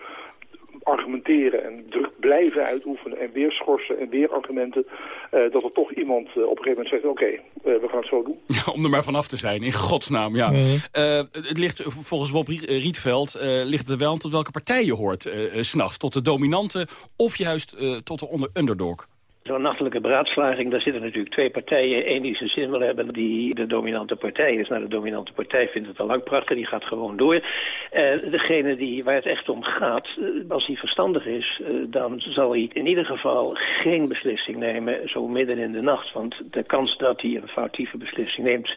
argumenteren en druk blijven uitoefenen en weer schorsen en weer argumenten, eh, dat er toch iemand eh, op een gegeven moment zegt, oké, eh, we gaan het zo doen. Ja, om er maar vanaf te zijn, in godsnaam, ja. Mhm. Eh, het ligt volgens eh, Rietveld, eh, ligt het wel aan tot welke partij je hoort 's s'nachts. Tot de dominante of juist eh, tot de onder underdog. Zo'n nachtelijke beraadslaging, daar zitten natuurlijk twee partijen. Eén die zijn zin wil hebben, die de dominante partij is. Nou, de dominante partij vindt het al lang prachtig, die gaat gewoon door. Eh, degene die, waar het echt om gaat, eh, als hij verstandig is... eh, dan zal hij in ieder geval geen beslissing nemen zo midden in de nacht. Want de kans dat hij een foutieve beslissing neemt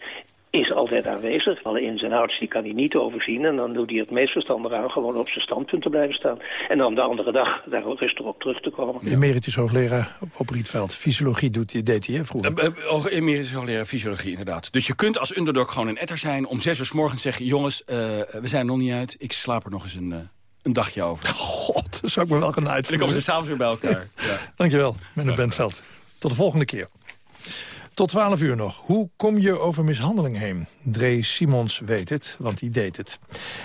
is altijd aanwezig. Alle ins en outs die kan hij niet overzien. En dan doet hij het meest verstandig aan gewoon op zijn standpunt te blijven staan. En dan de andere dag daar rustig op terug te komen. Emeritus hoogleraar op Rietveld. Fysiologie doet, deed hij hè, vroeger. Uh, uh, oh, emeritus hoogleraar fysiologie, inderdaad. Dus je kunt als underdog gewoon een etter zijn... om zes uur s morgens zeggen... jongens, uh, we zijn er nog niet uit. Ik slaap er nog eens een, uh, een dagje over. God, dat zou ik me wel kunnen En uitvoeren. dan komen ze s'avonds weer bij elkaar. ja. Dankjewel, meneer Bentveld. Tot de volgende keer. Tot 12 uur nog. Hoe kom je over mishandeling heen? Dre Simons weet het, want die deed het.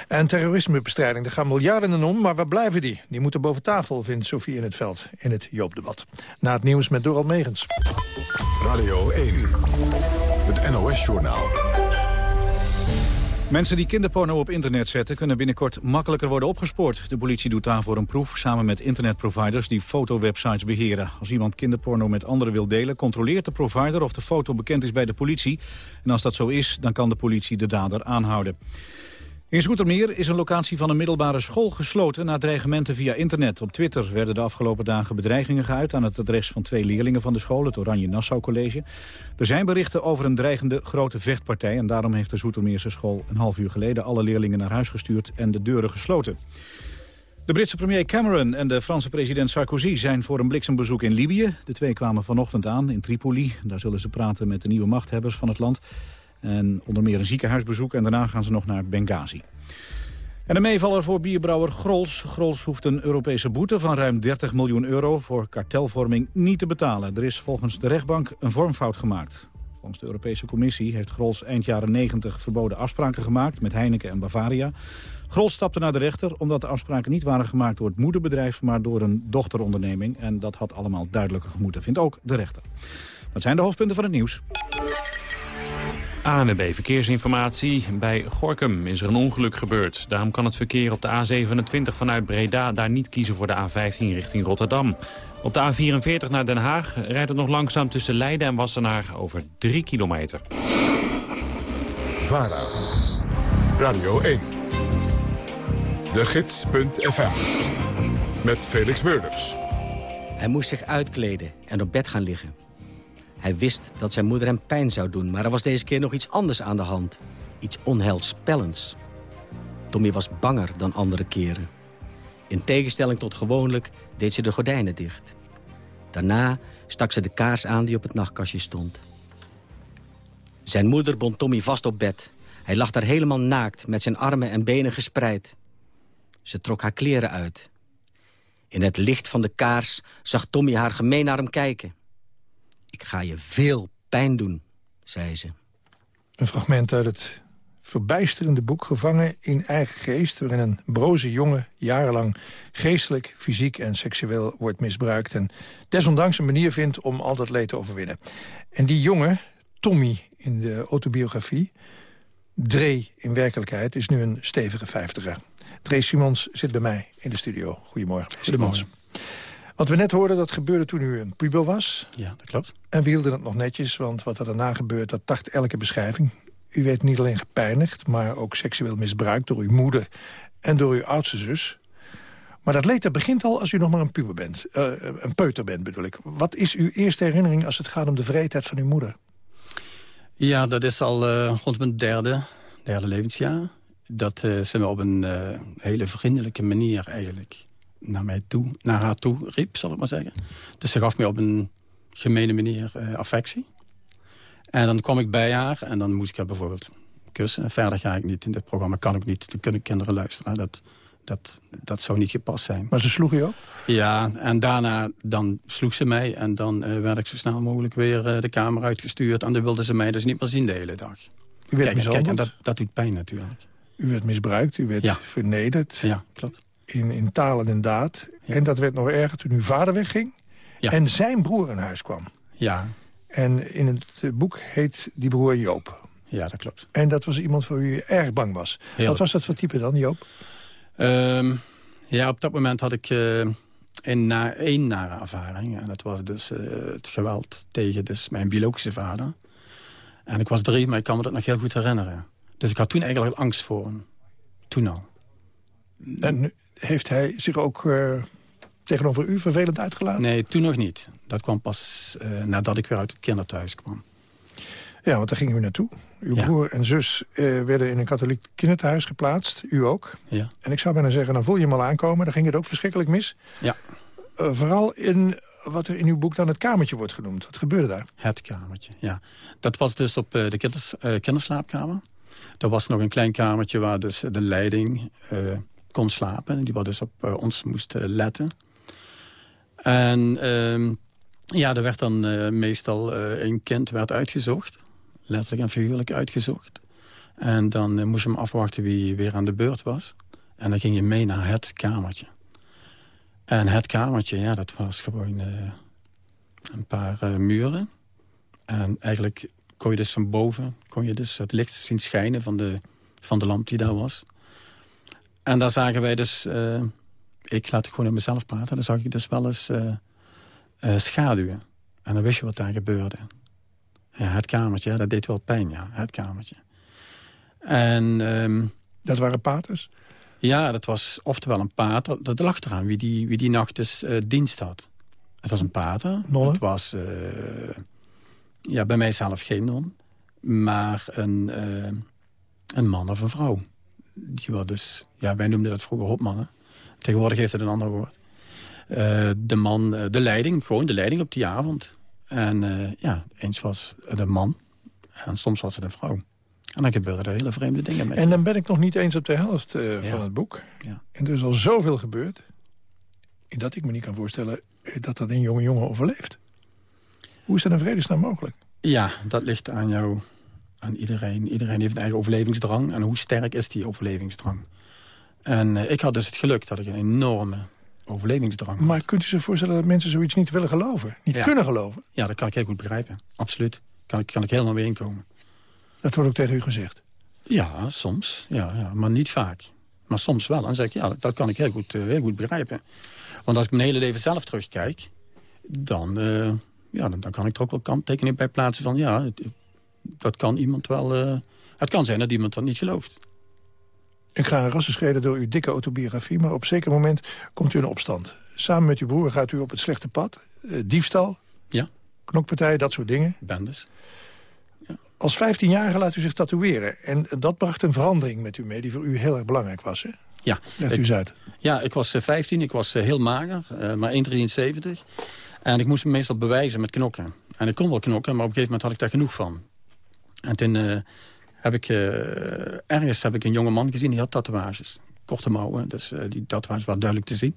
En terrorismebestrijding, daar gaan miljarden om, maar waar blijven die? Die moeten boven tafel, vindt Sofie in het veld, in het Joopdebat. Na het nieuws met Doral Megens. Radio 1, het NOS-journaal. Mensen die kinderporno op internet zetten... kunnen binnenkort makkelijker worden opgespoord. De politie doet daarvoor een proef samen met internetproviders... die fotowebsites beheren. Als iemand kinderporno met anderen wil delen... controleert de provider of de foto bekend is bij de politie. En als dat zo is, dan kan de politie de dader aanhouden. In Zoetermeer is een locatie van een middelbare school gesloten... na dreigementen via internet. Op Twitter werden de afgelopen dagen bedreigingen geuit... aan het adres van twee leerlingen van de school, het Oranje Nassau College. Er zijn berichten over een dreigende grote vechtpartij... en daarom heeft de Zoetermeerse school een half uur geleden... alle leerlingen naar huis gestuurd en de deuren gesloten. De Britse premier Cameron en de Franse president Sarkozy zijn voor een bliksembezoek in Libië. De twee kwamen vanochtend aan in Tripoli. Daar zullen ze praten met de nieuwe machthebbers van het land. En onder meer een ziekenhuisbezoek en daarna gaan ze nog naar Benghazi. En een meevaller voor bierbrouwer Grols. Grols hoeft een Europese boete van ruim 30 miljoen euro voor kartelvorming niet te betalen. Er is volgens de rechtbank een vormfout gemaakt. Volgens de Europese Commissie heeft Grols eind jaren 90 verboden afspraken gemaakt met Heineken en Bavaria. Grols stapte naar de rechter omdat de afspraken niet waren gemaakt door het moederbedrijf, maar door een dochteronderneming. En dat had allemaal duidelijker moeten, vindt ook de rechter. Dat zijn de hoofdpunten van het nieuws. ANWB Verkeersinformatie. Bij Gorkum is er een ongeluk gebeurd. Daarom kan het verkeer op de A27 vanuit Breda daar niet kiezen voor de A15 richting Rotterdam. Op de A44 naar Den Haag rijdt het nog langzaam tussen Leiden en Wassenaar over 3 kilometer. VARA, Radio 1, de gids.fm, met Felix Meurders. Hij moest zich uitkleden en op bed gaan liggen. Hij wist dat zijn moeder hem pijn zou doen, maar er was deze keer nog iets anders aan de hand. Iets onheilspellends. Tommy was banger dan andere keren. In tegenstelling tot gewoonlijk deed ze de gordijnen dicht. Daarna stak ze de kaars aan die op het nachtkastje stond. Zijn moeder bond Tommy vast op bed. Hij lag daar helemaal naakt, met zijn armen en benen gespreid. Ze trok haar kleren uit. In het licht van de kaars zag Tommy haar gemeen naar hem kijken. Ik ga je veel pijn doen, zei ze. Een fragment uit het verbijsterende boek Gevangen in eigen geest... waarin een broze jongen jarenlang geestelijk, fysiek en seksueel wordt misbruikt... en desondanks een manier vindt om al dat leed te overwinnen. En die jongen, Tommy in de autobiografie... Dre in werkelijkheid is nu een stevige vijftiger. Dre Simons zit bij mij in de studio. Goedemorgen, meneer Simons. Wat we net hoorden, dat gebeurde toen u een puber was. Ja, dat klopt. En we hielden het nog netjes, want wat er daarna gebeurt... dat tart elke beschrijving. U werd niet alleen gepijnigd, maar ook seksueel misbruikt... door uw moeder en door uw oudste zus. Maar dat leed dat begint al als u nog maar een puber bent. Uh, een peuter bent, bedoel ik. Wat is uw eerste herinnering als het gaat om de vreedheid van uw moeder? Ja, dat is al uh, rond mijn derde, derde levensjaar. Dat uh, ze me op een hele vriendelijke manier eigenlijk naar, mij toe, naar haar toe riep, zal ik maar zeggen. Dus ze gaf me op een gemene manier uh, affectie. En dan kwam ik bij haar en dan moest ik haar bijvoorbeeld kussen. En verder ga ik niet. In dit programma kan ik niet. Dan kunnen kinderen luisteren. Dat Dat, dat zou niet gepast zijn. Maar ze sloeg je ook? Ja, en daarna dan sloeg ze mij en dan eh, werd ik zo snel mogelijk weer eh, de kamer uitgestuurd. En dan wilden ze mij dus niet meer zien de hele dag. U werd kijk, en dat, dat doet pijn natuurlijk. U werd misbruikt, u werd Ja. vernederd. Ja, klopt. In, in taal en in daad. En dat werd nog erger toen uw vader wegging. Ja. En zijn broer in huis kwam. Ja, En in het eh, boek heet die broer Joop. ja dat klopt. En dat was iemand voor wie u erg bang was. Heel. Wat was dat voor type dan, Joop? Ehm, ja, op dat moment had ik eh, een na, één nare ervaring. En dat was dus eh, het geweld tegen dus mijn biologische vader. En ik was drie, maar ik kan me dat nog heel goed herinneren. Dus ik had toen eigenlijk angst voor hem. Toen al. En heeft hij zich ook eh, tegenover u vervelend uitgelaten? Nee, toen nog niet. Dat kwam pas eh, nadat ik weer uit het kinderthuis kwam. Ja, want daar gingen u naartoe. Uw Ja. broer en zus eh, werden in een katholiek kinderthuis geplaatst. U ook. Ja. En ik zou bijna zeggen, dan voel je hem al aankomen. Dan ging het ook verschrikkelijk mis. Ja. Vooral in wat er in uw boek dan het kamertje wordt genoemd. Wat gebeurde daar? Het kamertje, ja. Dat was dus op de kinders, kinderslaapkamer. Er was nog een klein kamertje waar dus de leiding kon slapen. Die wat dus op eh, ons moest eh, letten. En ehm, ja, er werd dan eh, meestal een kind werd uitgezocht. Letterlijk en figuurlijk uitgezocht. En dan moest je hem afwachten wie weer aan de beurt was. En dan ging je mee naar het kamertje. En het kamertje, ja, dat was gewoon een paar muren. En eigenlijk kon je dus van boven kon je dus het licht zien schijnen van de, van de lamp die daar was. En daar zagen wij dus... eh, ik laat gewoon in mezelf praten. Dan zag ik dus wel eens eh, eh, schaduwen. En dan wist je wat daar gebeurde. Ja, het kamertje, dat deed wel pijn, ja. Het kamertje. En... ehm, dat waren paters? Ja, dat was oftewel een pater. Dat lag eraan wie die, wie die nacht dus dienst had. Het was een pater. Het was eh, ja, bij mij zelf geen non. Maar een, een man of een vrouw. Die was dus, ja, wij noemden dat vroeger hopmannen. Tegenwoordig heeft het een ander woord. Eh, de man, eh, de leiding, gewoon de leiding op die avond. En eh, ja, eens was het een man. En soms was het een vrouw. En dan gebeurden er hele vreemde dingen mee. En dan ben ik nog niet eens op de helft van het boek. Ja. En er is al zoveel gebeurd... dat ik me niet kan voorstellen dat dat een jonge jongen overleeft. Hoe is dat in vredesnaam mogelijk? Ja, dat ligt aan jou, aan iedereen. Iedereen heeft een eigen overlevingsdrang. En hoe sterk is die overlevingsdrang? En eh, ik had dus het geluk dat ik een enorme overlevingsdrang had. Maar kunt u zich voorstellen dat mensen zoiets niet willen geloven? Niet Ja. kunnen geloven? Ja, dat kan ik heel goed begrijpen. Absoluut. Kan ik, kan ik helemaal weer inkomen. Dat wordt ook tegen u gezegd? Ja, soms. Ja, ja, maar niet vaak. Maar soms wel. En dan zeg ik, ja, dat kan ik heel goed, eh, heel goed begrijpen. Want als ik mijn hele leven zelf terugkijk... dan, eh, ja, dan, dan kan ik er ook wel kanttekeningen bij plaatsen van... ja, het- dat kan iemand wel... eh, het kan zijn dat iemand dat niet gelooft. Ik ga een rassenschreden door uw dikke autobiografie... maar op een zeker moment komt u in opstand. Samen met uw broer gaat u op het slechte pad. eh, diefstal, Ja. knokpartij, dat soort dingen. Bendes. Als 15-jarige laat u zich tatoeëren. En dat bracht een verandering met u mee... die voor u heel erg belangrijk was, hè? Ja. Legt u eens uit. Ja, ik was eh, 15, ik was eh, heel mager, eh, maar 1,73. En ik moest me meestal bewijzen met knokken. En ik kon wel knokken, maar op een gegeven moment had ik daar genoeg van. En toen eh, heb ik, eh, ergens heb ik een jonge man gezien, die had tatoeages. Korte mouwen, dus eh, die tatoeages waren duidelijk te zien.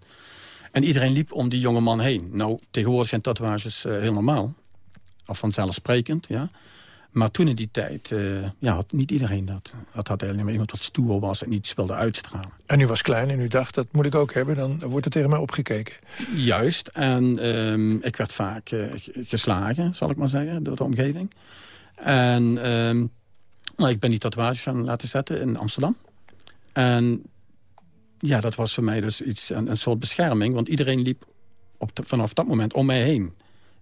En iedereen liep om die jonge man heen. Nou, tegenwoordig zijn tatoeages heel normaal. Of vanzelfsprekend, ja. Maar toen in die tijd ja, had niet iedereen dat. Dat had eigenlijk maar iemand wat stoer was en iets wilde uitstralen. En u was klein en u dacht, dat moet ik ook hebben. Dan wordt er tegen mij opgekeken. Juist. En ehm, ik werd vaak geslagen, zal ik maar zeggen, door de omgeving. En ehm, nou, ik ben die tatoeages gaan laten zetten in Amsterdam. En ja, dat was voor mij dus iets, een, een soort bescherming. Want iedereen liep op vanaf dat moment om mij heen.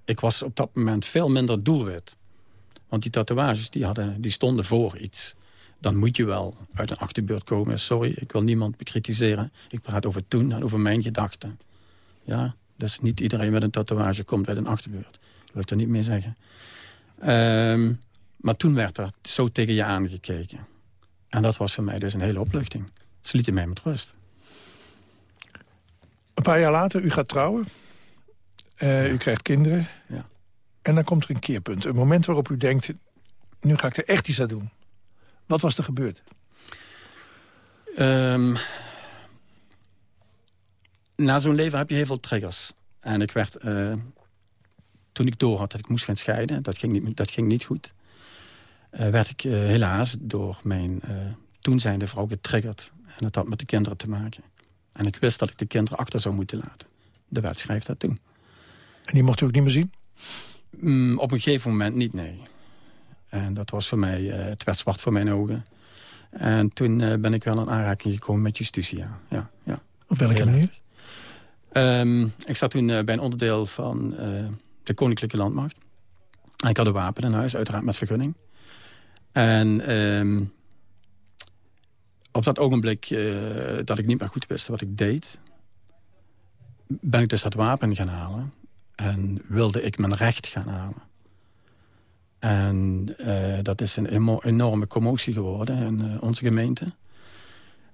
Ik was op dat moment veel minder doelwit. Want die tatoeages die hadden, die stonden voor iets. Dan moet je wel uit een achterbeurt komen. Sorry, ik wil niemand bekritiseren. Ik praat over toen en over mijn gedachten. Ja, dus niet iedereen met een tatoeage komt uit een achterbeurt. Dat wil ik er niet mee zeggen. Ehm, maar toen werd er zo tegen je aangekeken. En dat was voor mij dus een hele opluchting. Ze lieten mij met rust. Een paar jaar later, u gaat trouwen. Eh, U krijgt kinderen. Ja. En dan komt er een keerpunt. Een moment waarop u denkt, nu ga ik er echt iets aan doen. Wat was er gebeurd? Ehm, na zo'n leven heb je heel veel triggers. En ik werd, eh, toen ik door had dat ik moest gaan scheiden, dat ging niet, dat ging niet goed. eh, werd ik eh, helaas door mijn eh toen zijnde vrouw getriggerd. En dat had met de kinderen te maken. En ik wist dat ik de kinderen achter zou moeten laten. De wet schrijft dat toe. En die mocht u ook niet meer zien? Mm, op een gegeven moment niet, nee. En dat was voor mij, het werd zwart voor mijn ogen. En toen ben ik wel in aanraking gekomen met justitia. Ja, ja. Op welke manier? Ehm, ik zat toen bij een onderdeel van de Koninklijke Landmacht. En ik had een wapen in huis, uiteraard met vergunning. En ehm, op dat ogenblik eh, dat ik niet meer goed wist wat ik deed... ben ik dus dat wapen gaan halen. En wilde ik mijn recht gaan halen. En eh, dat is een enorme commotie geworden in eh, onze gemeente.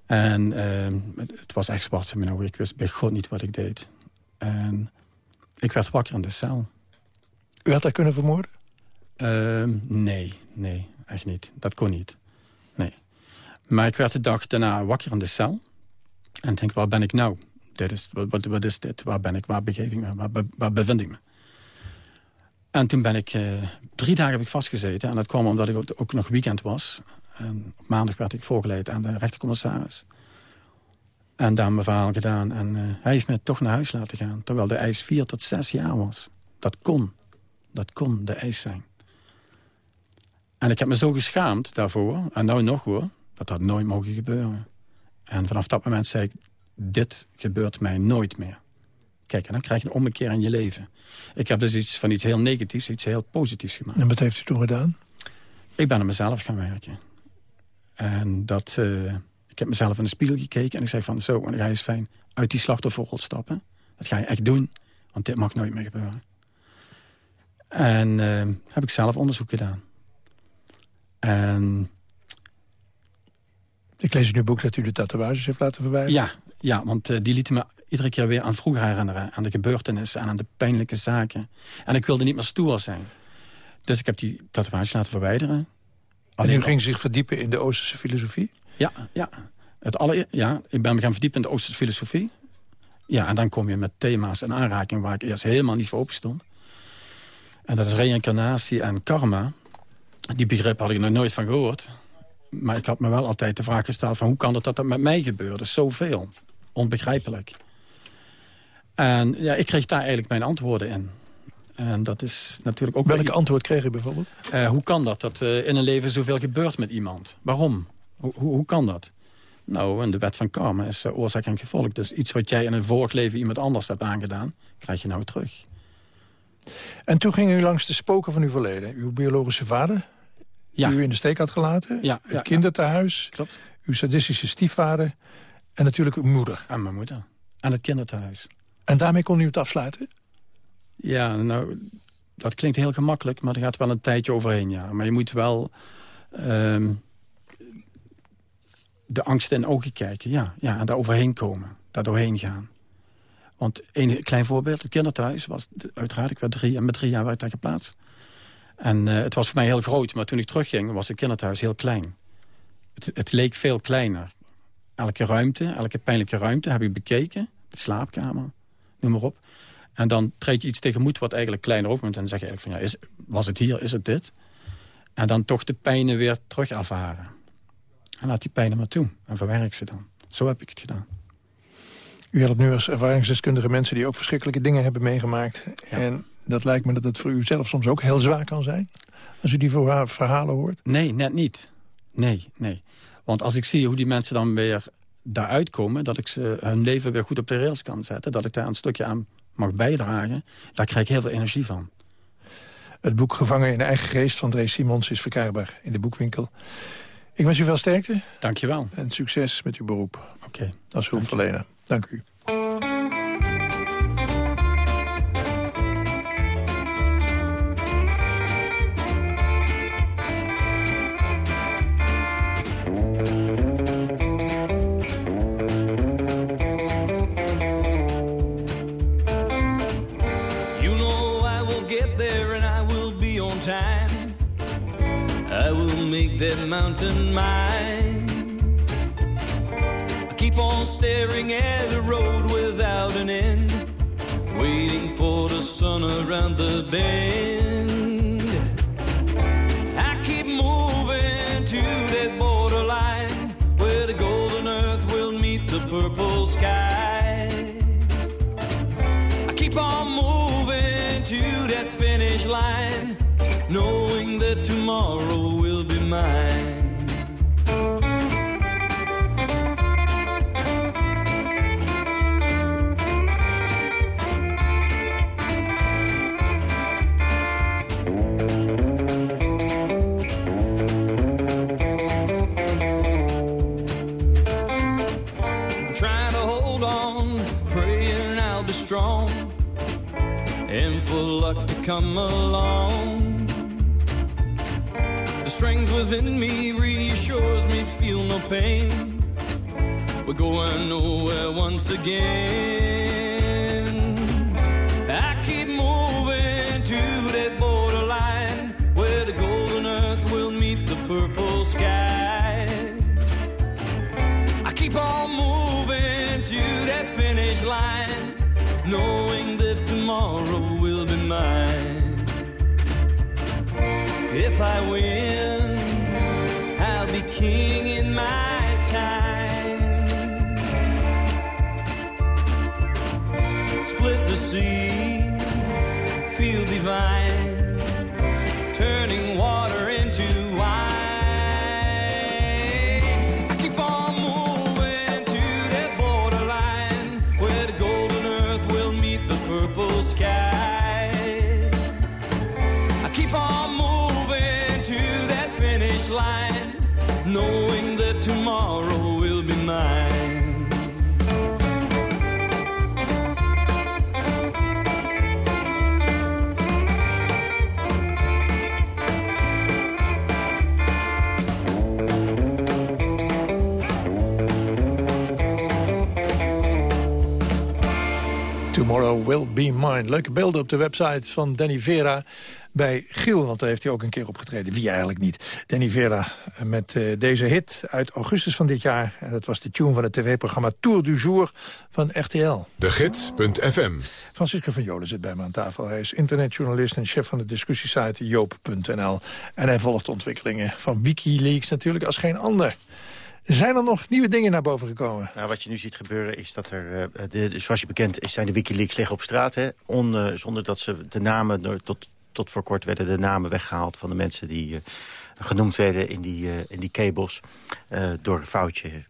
En ehm, het, was echt zwart voor ogen. Ik wist bij God niet wat ik deed. En ik werd wakker in de cel. U had haar kunnen vermoorden? Ehm, nee, nee, echt niet. Dat kon niet. Nee. Maar ik werd de dag daarna wakker in de cel. En denk, waar ben ik nou? Is, wat, wat, is dit? Waar ben ik? Waar begeef me? Waar, be- waar bevind ik me? En toen ben ik... eh, drie dagen heb ik vastgezeten. En dat kwam omdat ik ook, nog weekend was. En op maandag werd ik voorgeleid aan de rechtercommissaris. En daar mijn verhaal gedaan. En eh, hij heeft me toch naar huis laten gaan. Terwijl de eis vier tot zes jaar was. Dat kon. Dat kon de eis zijn. En ik heb me zo geschaamd daarvoor. En nou nog hoor. Dat had nooit mogen gebeuren. En vanaf dat moment zei ik... Dit gebeurt mij nooit meer. Kijk, en dan krijg je een ommekeer in je leven. Ik heb dus iets van iets heel negatiefs, iets heel positiefs gemaakt. En wat heeft u toen gedaan? Ik ben aan mezelf gaan werken. En dat, eh, ik heb mezelf in de spiegel gekeken en ik zei van... zo, en ga je eens fijn uit die slachtofferrol stappen. Dat ga je echt doen, want dit mag nooit meer gebeuren. En eh, heb ik zelf onderzoek gedaan. En Ik lees in uw boek dat u de tatoeages heeft laten verwijderen. ja, ja want eh, die lieten me iedere keer weer aan vroeger herinneren. Aan de gebeurtenissen en aan de pijnlijke zaken. En ik wilde niet meer stoer zijn. Dus ik heb die tatoeage laten verwijderen. En u ging zich verdiepen in de Oosterse filosofie? Ja, ja. Het alle, ja, ik ben me gaan verdiepen in de Oosterse filosofie. Ja, en dan kom je met thema's en aanraking waar ik eerst helemaal niet voor open stond. En dat is reïncarnatie en karma. Die begrip had ik nog nooit van gehoord. Maar ik had me wel altijd de vraag gesteld van hoe kan het dat dat met mij gebeurde? Zoveel. Onbegrijpelijk. En ja, ik kreeg daar eigenlijk mijn antwoorden in. En dat is natuurlijk ook... Welk antwoord kreeg u bijvoorbeeld? Eh, hoe kan dat, dat eh, in een leven zoveel gebeurt met iemand? Waarom? Hoe, hoe, hoe kan dat? Nou, en de wet van karma is eh, oorzaak en gevolg. Dus iets wat jij in een vorig leven iemand anders hebt aangedaan... krijg je nou terug. En toen ging u langs de spoken van uw verleden. Uw biologische vader, die u in de steek had gelaten. Ja, het ja, kinderthuis. Klopt. Uw sadistische stiefvader. En natuurlijk uw moeder. En mijn moeder. En het kinderthuis. En daarmee kon u het afsluiten? Ja, nou, dat klinkt heel gemakkelijk, maar er gaat wel een tijdje overheen, ja. Maar je moet wel ehm, de angsten in ogen kijken, ja. ja. En daar overheen komen, daar doorheen gaan. Want een klein voorbeeld, het kinderthuis was uiteraard, ik werd drie, en met drie jaar werd daar geplaatst. En eh, het was voor mij heel groot, maar toen ik terugging was het kinderthuis heel klein. Het, het leek veel kleiner. Elke ruimte, elke pijnlijke ruimte heb ik bekeken. De slaapkamer, noem maar op. En dan treed je iets tegemoet wat eigenlijk kleiner moet. En dan zeg je eigenlijk van, ja, is, was het hier, is het dit? En dan toch de pijnen weer terug ervaren. En laat die pijnen maar toe. En verwerk ze dan. Zo heb ik het gedaan. U helpt nu als ervaringsdeskundige mensen die ook verschrikkelijke dingen hebben meegemaakt. En dat lijkt me dat het voor u zelf soms ook heel zwaar kan zijn. Als u die verha- verhalen hoort. Nee, net niet. Nee, nee. Want als ik zie hoe die mensen dan weer daaruit komen... dat ik ze hun leven weer goed op de rails kan zetten... dat ik daar een stukje aan mag bijdragen... daar krijg ik heel veel energie van. Het boek Gevangen in de eigen geest van Dre Simons is verkrijgbaar in de boekwinkel. Ik wens u veel sterkte. Dank je wel. En succes met uw beroep. Oké. Als hulpverlener. Dank u. strong, and for luck to come along. The strength within me reassures me, feel no pain. We're going nowhere once again. I keep moving to that borderline where the golden earth will meet the purple sky. I keep on moving to that finish line, knowing that tomorrow will be mine. If I win, I'll be king Will Be Mine. Leuke beelden op de website van Danny Vera bij Giel. Want daar heeft hij ook een keer opgetreden. Wie eigenlijk niet. Danny Vera met eh, deze hit uit augustus van dit jaar. En dat was de tune van het tv-programma Tour du Jour van RTL. De Gids.fm. Francisco van Jolen zit bij me aan tafel. Hij is internetjournalist en chef van de discussiesite joop.nl. En hij volgt de ontwikkelingen van Wikileaks natuurlijk als geen ander. Zijn er nog nieuwe dingen naar boven gekomen? Nou, wat je nu ziet gebeuren is dat er, eh, zoals je bekend is, zijn de Wikileaks liggen op straat. Hè, eh, zonder dat ze de namen, tot, tot voor kort werden de namen weggehaald van de mensen die eh, genoemd werden in die, in die cables. Eh, door een foutje,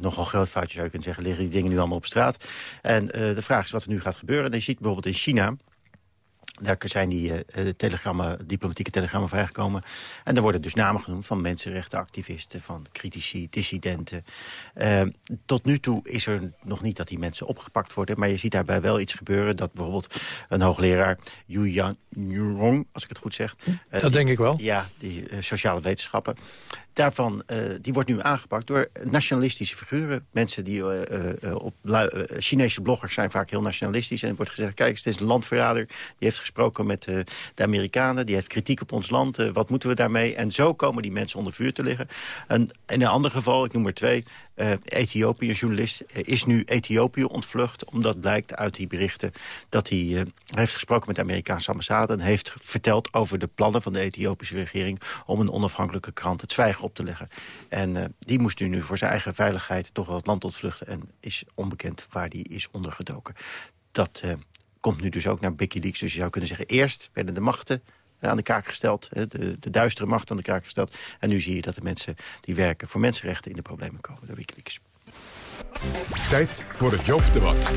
nogal groot foutje zou je kunnen zeggen, liggen die dingen nu allemaal op straat. En de vraag is wat er nu gaat gebeuren. En je ziet bijvoorbeeld in China... Daar zijn die eh, telegrammen, diplomatieke telegrammen vrijgekomen. En er worden dus namen genoemd van mensenrechtenactivisten... van critici, dissidenten. Eh, tot nu toe is er nog niet dat die mensen opgepakt worden... maar je ziet daarbij wel iets gebeuren... dat bijvoorbeeld een hoogleraar, Yu Yan Yurong, als ik het goed zeg... Dat denk ik wel. Ja, die sociale wetenschappen. Daarvan, eh, die wordt nu aangepakt door nationalistische figuren. Mensen die eh, eh, op Chinese bloggers zijn vaak heel nationalistisch. En er wordt gezegd, kijk, het is een landverrader. Die heeft gesproken met de Amerikanen. Die heeft kritiek op ons land. Wat moeten we daarmee? En zo komen die mensen onder vuur te liggen. En in een ander geval, ik noem er twee... eh, Ethiopië, een journalist, eh, is nu Ethiopië ontvlucht. Omdat blijkt uit die berichten dat hij eh, heeft gesproken met de Amerikaanse ambassade... en heeft verteld over de plannen van de Ethiopische regering... om een onafhankelijke krant het zwijgen op te leggen. En eh, die moest nu, nu voor zijn eigen veiligheid toch wel het land ontvluchten... en is onbekend waar die is ondergedoken. Dat eh, komt nu dus ook naar Wikileaks. Dus je zou kunnen zeggen, eerst werden de machten aan de kaak gesteld. hè, De, de duistere macht aan de kaak gesteld. En nu zie je dat de mensen die werken voor mensenrechten in de problemen komen door Wikileaks. Tijd voor het Joop-debat.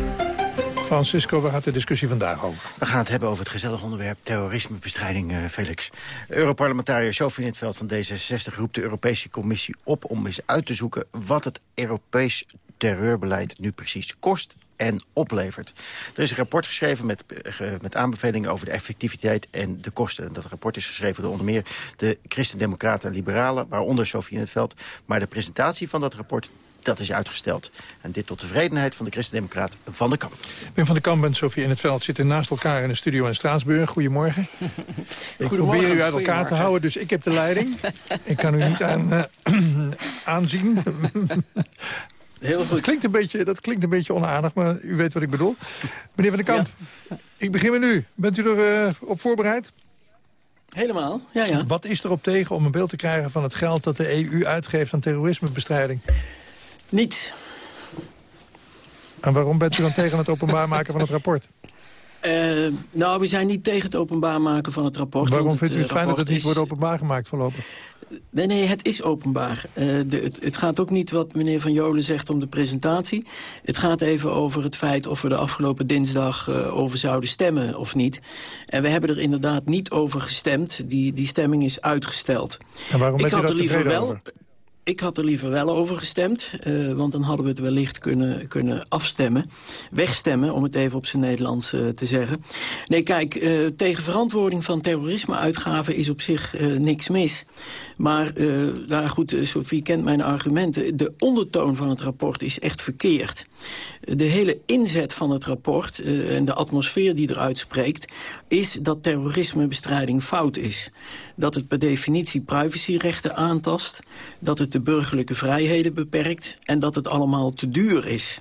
Francisco, waar gaat de discussie vandaag over? We gaan het hebben over het gezellig onderwerp terrorismebestrijding, eh, Felix. Europarlementariër Sophie in het veld van D66 roept de Europese Commissie op... om eens uit te zoeken wat het Europees terreurbeleid nu precies kost en oplevert. Er is een rapport geschreven met, eh, met aanbevelingen over de effectiviteit en de kosten. En dat rapport is geschreven door onder meer de Christen-Democraten en Liberalen... waaronder Sophie in het veld. Maar de presentatie van dat rapport dat is uitgesteld. En dit tot tevredenheid van de Christen-Democraat Van de Kamp. Wim van der Kamp en Sofie in het Veld zitten naast elkaar in de studio in Straatsburg. Goedemorgen. Ik probeer u uit elkaar te houden, dus ik heb de leiding. ik kan u niet aan, eh, aanzien. Heel goed. Dat klinkt, een beetje, dat klinkt een beetje onaardig, maar u weet wat ik bedoel. Meneer Van den Kamp, ik begin met u. Bent u er eh, op voorbereid? Helemaal, ja, ja. Wat is erop tegen om een beeld te krijgen van het geld dat de EU uitgeeft aan terrorismebestrijding? Niets. En waarom bent u dan tegen het openbaar maken van het rapport? Eh, nou, we zijn niet tegen het openbaar maken van het rapport. Waarom vindt u het eh, fijn dat het niet is- wordt openbaar gemaakt voorlopig? Nee, nee, het is openbaar. Eh, de, het, het gaat ook niet wat meneer Van Jolen zegt om de presentatie. Het gaat even over het feit of we er afgelopen dinsdag eh, over zouden stemmen of niet. En we hebben er inderdaad niet over gestemd. Die, die stemming is uitgesteld. En waarom Ik had er liever wel, over? Ik had er liever wel over gestemd, eh, want dan hadden we het wellicht kunnen, kunnen afstemmen. Wegstemmen, om het even op zijn Nederlands eh, te zeggen. Nee, kijk, eh, tegen verantwoording van terrorisme-uitgaven is op zich niks mis. Maar, nou goed, Sophie kent mijn argumenten. De ondertoon van het rapport is echt verkeerd. De hele inzet van het rapport eh, en de atmosfeer die eruit spreekt... is dat terrorismebestrijding fout is. Dat het per definitie privacyrechten aantast. Dat het de burgerlijke vrijheden beperkt. En dat het allemaal te duur is.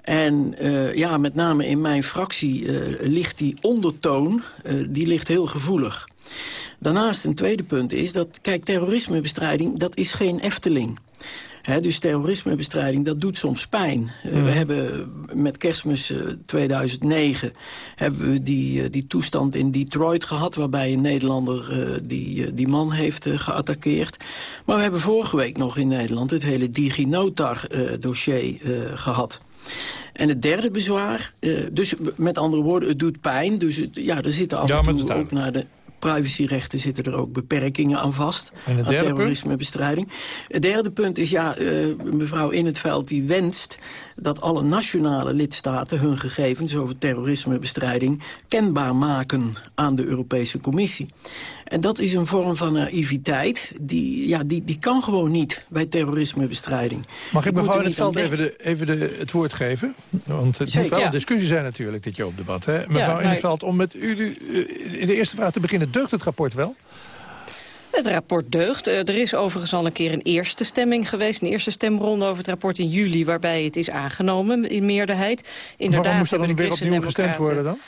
En eh, ja, met name in mijn fractie eh, ligt die ondertoon die ligt heel gevoelig. Daarnaast een tweede punt is dat, kijk, terrorismebestrijding, dat is geen Efteling. Dus terrorismebestrijding, dat doet soms pijn. Eh, we hebben met kerstmis eh, 2009 hebben we die, eh, die toestand in Detroit gehad... waarbij een Nederlander eh, die, eh, die man heeft eh, geattaqueerd. Maar we hebben vorige week nog in Nederland het hele DigiNotar-dossier eh, gehad. En het derde bezwaar, eh, dus met andere woorden, het doet pijn. Dus het, ja, er zitten af Ja, en toe ook naar de privacyrechten zitten er ook beperkingen aan vast. En het aan terrorismebestrijding. Het derde punt is, ja, eh, mevrouw In het Veld die wenst dat alle nationale lidstaten hun gegevens over terrorismebestrijding kenbaar maken aan de Europese Commissie. En dat is een vorm van naïviteit, die, ja, die, die kan gewoon niet bij terrorismebestrijding. Mag ik mevrouw in het veld even, de, even de, het woord geven? Want het Zeker, moet wel ja. een discussie zijn natuurlijk, dit Joop-debat. hè? Mevrouw nou, in het veld, om met u de, eh, de eerste vraag te beginnen. Deugt het rapport wel? Het rapport deugt. Eh, Er is overigens al een keer een eerste stemming geweest. Een eerste stemronde over het rapport in juli... waarbij het is aangenomen in meerderheid. Inderdaad Waarom moest er dan weer opnieuw gestemd worden dan?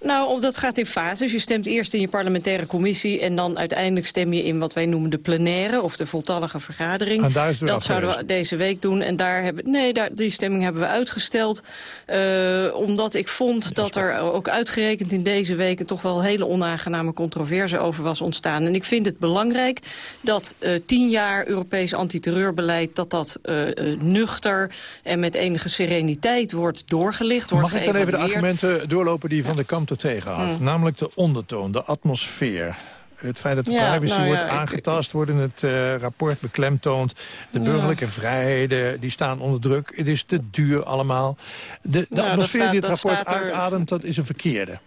Nou, dat gaat in fases. Je stemt eerst in je parlementaire commissie... en dan uiteindelijk stem je in wat wij noemen de plenaire... of de voltallige vergadering. En daar is het weer dat zouden we deze week doen. En daar hebben, nee, daar, die stemming hebben we uitgesteld. eh, omdat ik vond dat er ook uitgerekend in deze week... toch wel hele onaangename controverse over was ontstaan. En ik vind het belangrijk dat eh, tien jaar Europees antiterreurbeleid... dat dat eh, nuchter en met enige sereniteit wordt doorgelicht. Wordt Mag ik dan even de argumenten doorlopen die Van de Kamp er tegen had? Hmm. Namelijk de ondertoon, de atmosfeer. Het feit dat de Ja, privacy nou wordt ja, ik- aangetast, wordt in het eh, rapport beklemtoond. De Ja. burgerlijke vrijheden, die staan onder druk. Het is te duur allemaal. De, de Nou, atmosfeer staat- die het rapport er- uitademt, dat is een verkeerde.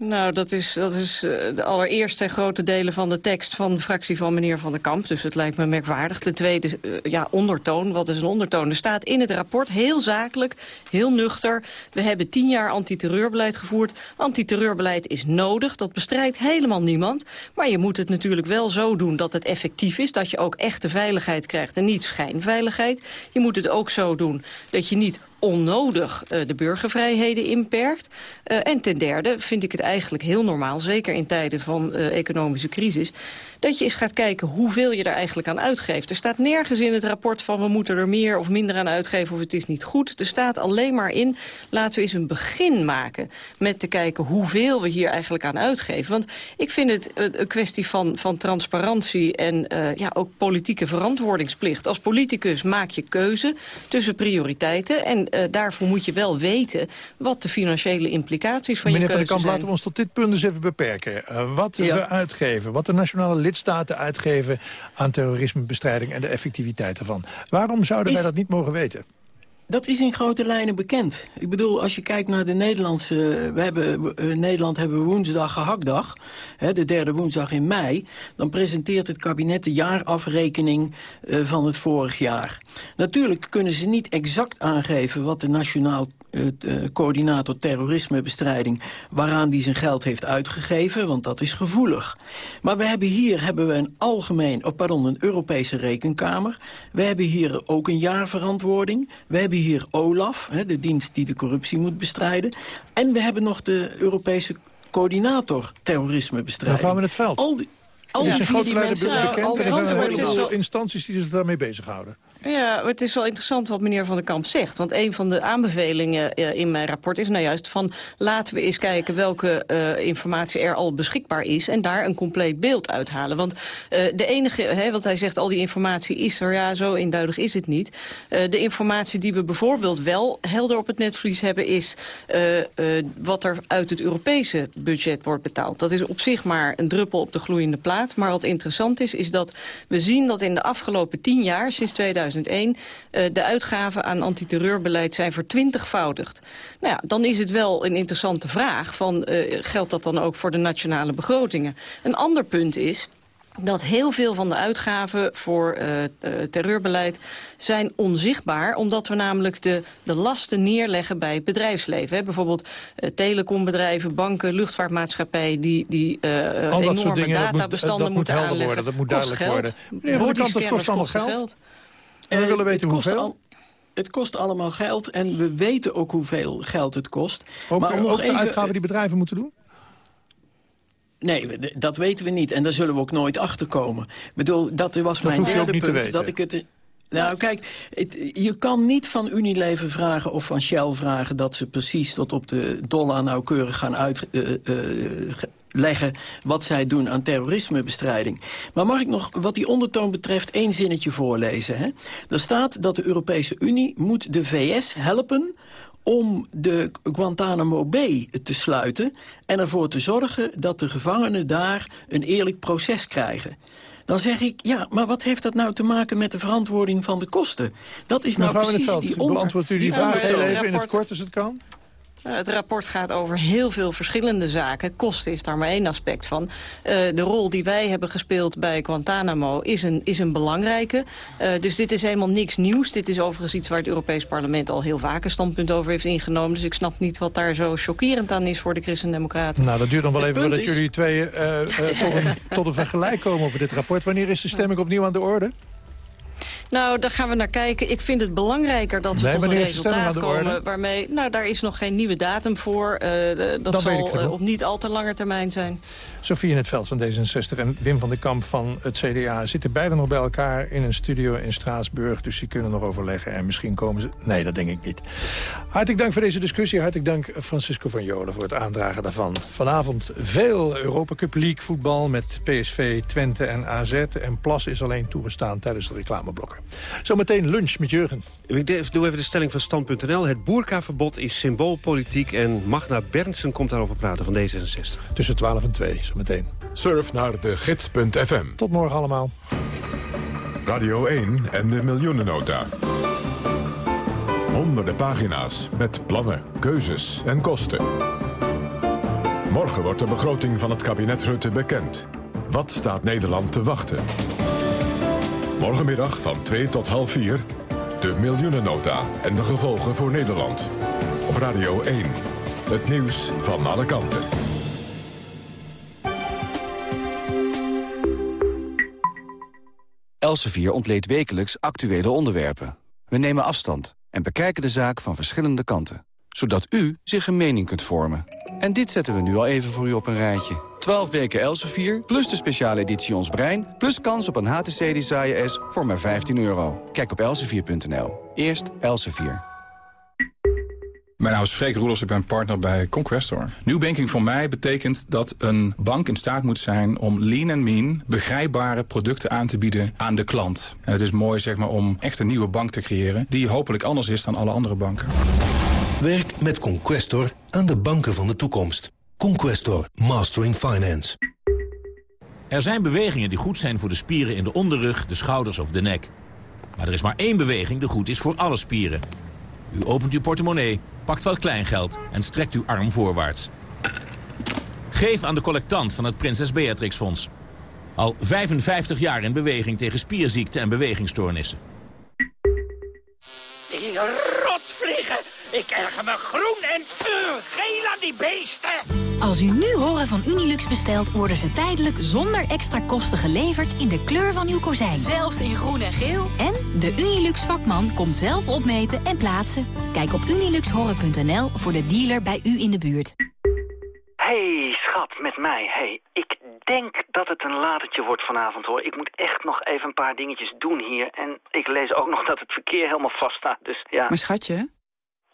Nou, dat is, dat is eh, de allereerste grote delen van de tekst van de fractie van meneer Van der Kamp. Dus het lijkt me merkwaardig. Ten tweede, eh, ja, ondertoon. Wat is een ondertoon? Er staat in het rapport heel zakelijk, heel nuchter. We hebben tien jaar antiterreurbeleid gevoerd. Antiterreurbeleid is nodig. Dat bestrijdt helemaal niemand. Maar je moet het natuurlijk wel zo doen dat het effectief is. Dat je ook echte veiligheid krijgt en niet schijnveiligheid. Je moet het ook zo doen dat je niet onnodig eh, de burgervrijheden inperkt. Eh, en ten derde vind ik het eigenlijk heel normaal, zeker in tijden van eh, economische crisis, dat je eens gaat kijken hoeveel je er eigenlijk aan uitgeeft. Er staat nergens in het rapport van we moeten er meer of minder aan uitgeven of het is niet goed. Er staat alleen maar in, laten we eens een begin maken met te kijken hoeveel we hier eigenlijk aan uitgeven. Want ik vind het een kwestie van, van transparantie en eh, ja, ook politieke verantwoordingsplicht. Als politicus maak je keuze tussen prioriteiten en eh, daarvoor moet je wel weten wat de financiële implicaties van Meneer je Van der keuze Kamp, zijn. laten we ons tot dit punt eens even beperken. Eh, wat we uitgeven, wat de nationale lidstaten uitgeven... aan terrorismebestrijding en de effectiviteit ervan. Waarom zouden wij dat niet mogen weten? Dat is in grote lijnen bekend. Ik bedoel, als je kijkt naar de Nederlandse... We hebben, eh, Nederland hebben woensdag gehaktdag, hè, de derde woensdag in mei. Dan presenteert het kabinet de jaarafrekening eh, van het vorig jaar. Natuurlijk kunnen ze niet exact aangeven wat de Nationaal eh, Coördinator Terrorismebestrijding... waaraan die zijn geld heeft uitgegeven, want dat is gevoelig. Maar we hebben hier hebben we een algemeen, oh, pardon, een Europese rekenkamer. We hebben hier ook een jaarverantwoording. We hebben hier OLAF, hè, de dienst die de corruptie moet bestrijden. En we hebben nog de Europese coördinator terrorismebestrijding. Mevrouw in het veld. Al die, al is die die mensen... bekend. al Er zijn een antwoorden- heleboel instanties die zich daarmee bezighouden. Ja, het is wel interessant wat meneer Van der Kamp zegt. Want een van de aanbevelingen eh, in mijn rapport is nou juist van... laten we eens kijken welke eh, informatie er al beschikbaar is... en daar een compleet beeld uithalen. Want eh, de enige, hè, wat hij zegt, al die informatie is er... ja, zo eenduidig is het niet. Eh, de informatie die we bijvoorbeeld wel helder op het netvlies hebben... is eh, eh, wat er uit het Europese budget wordt betaald. Dat is op zich maar een druppel op de gloeiende plaat. Maar wat interessant is, is dat we zien dat in de afgelopen tien jaar... sinds 2001 eh, de uitgaven aan antiterreurbeleid zijn vertwintigvoudigd. Nou ja, dan is het wel een interessante vraag van eh, geldt dat dan ook voor de nationale begrotingen? Een ander punt is dat heel veel van de uitgaven voor eh, eh, terreurbeleid zijn onzichtbaar... omdat we namelijk de, de lasten neerleggen bij het bedrijfsleven. Hè. Bijvoorbeeld eh, telecombedrijven, banken, luchtvaartmaatschappijen... die, die eh, Al dat soort enorme dingen, dat moet- databestanden dat moet moeten helder aanleggen. worden, dat moet Kost duidelijk geld. worden. Meneer dat kost allemaal geld. En we willen weten het kost hoeveel. al- het kost allemaal geld en we weten ook hoeveel geld het kost. Ook, maar om ook nog de even, uitgaven die bedrijven moeten doen? Nee, dat weten we niet. En daar zullen we ook nooit achter komen. Ik bedoel, dat was mijn derde punt. weten. Dat ik het... Nou, kijk, het- je kan niet van Unilever vragen of van Shell vragen... dat ze precies tot op de dollar nauwkeurig gaan uitleggen... wat zij doen aan terrorismebestrijding. Maar mag ik nog, wat die ondertoon betreft, één zinnetje voorlezen? Hè? Er staat dat de Europese Unie moet de VS helpen om de Guantanamo Bay te sluiten... en ervoor te zorgen dat de gevangenen daar een eerlijk proces krijgen. Dan zeg ik, ja, maar wat heeft dat nou te maken met de verantwoording van de kosten? Dat is nou Mevrouw precies veld, die onder- beantwoordt u die, die vraag even in het kort als het kan? Nou, Het rapport gaat over heel veel verschillende zaken. Kosten is daar maar één aspect van. Eh, de rol die wij hebben gespeeld bij Guantanamo is een, is een belangrijke. Eh, dus dit is helemaal niks nieuws. Dit is overigens iets waar het Europees Parlement al heel vaak een standpunt over heeft ingenomen. Dus ik snap niet wat daar zo chockerend aan is voor de Christen-Democraten. Nou, dat duurt dan wel even voordat is- jullie eh, eh, tot, een, tot een vergelijk komen over dit rapport. Wanneer is de stemming opnieuw aan de orde? Nou, daar gaan we naar kijken. Ik vind het belangrijker dat we Nee, tot een resultaat komen... waarmee... Nou, daar is nog geen nieuwe datum voor. Eh, dat Dan zal eh, op niet al te lange termijn zijn. Sofie in het veld van D66 en Wim van den Kamp van het CDA... zitten beiden nog bij elkaar in een studio in Straatsburg. Dus die kunnen nog overleggen en misschien komen ze... Nee, dat denk ik niet. Hartelijk dank voor deze discussie. Hartelijk dank Francisco van Jolen voor het aandragen daarvan. Vanavond veel Europa Cup League voetbal met PSV, Twente en AZ. En Plas is alleen toegestaan tijdens de reclameblokken. Zometeen lunch met Jurgen. Ik doe even de stelling van stand.nl. Het boerkaverbod is symboolpolitiek en Magna Berndsen komt daarover praten van D66. Tussen 12 en 2, zometeen. Surf naar de gids.fm. Tot morgen allemaal. Radio 1 en de miljoenennota. Honderden pagina's met plannen, keuzes en kosten. Morgen wordt de begroting van het kabinet Rutte bekend. Wat staat Nederland te wachten? Morgenmiddag van 2 tot half 4. De miljoenennota en de gevolgen voor Nederland. Op Radio 1. Het nieuws van alle kanten. Elsevier ontleedt wekelijks actuele onderwerpen. We nemen afstand en bekijken de zaak van verschillende kanten. Zodat u zich een mening kunt vormen. En dit zetten we nu al even voor u op een rijtje. 12 weken Elsevier, plus de speciale editie Ons Brein... plus kans op een HTC Desire S voor maar 15 euro. Kijk op elsevier.nl. Eerst Elsevier. Mijn naam is Freek Roelofs, ik ben partner bij Conquestor. New banking voor mij betekent dat een bank in staat moet zijn om lean en mean begrijpbare producten aan te bieden aan de klant. En het is mooi zeg maar, om echt een nieuwe bank te creëren die hopelijk anders is dan alle andere banken. Met Conquestor aan de banken van de toekomst. Conquestor, Mastering Finance. Er zijn bewegingen die goed zijn voor de spieren in de onderrug, de schouders of de nek. Maar er is maar één beweging die goed is voor alle spieren. U opent uw portemonnee, pakt wat kleingeld en strekt uw arm voorwaarts. Geef aan de collectant van het Prinses Beatrix Fonds. Al 55 jaar in beweging tegen spierziekten en bewegingsstoornissen. Die rotvliegen! Ik erger me groen en uh, geel aan die beesten! Als u nu horen van Unilux bestelt, worden ze tijdelijk zonder extra kosten geleverd in de kleur van uw kozijn. Zelfs in groen en geel? En de Unilux vakman komt zelf opmeten en plaatsen. Kijk op uniluxhoren.nl voor de dealer bij u in de buurt. Hey, schat, met mij. Hey, ik denk dat het een latertje wordt vanavond, hoor. Ik moet echt nog even een paar dingetjes doen hier. En ik lees ook nog dat het verkeer helemaal vast staat, dus ja. Maar schatje,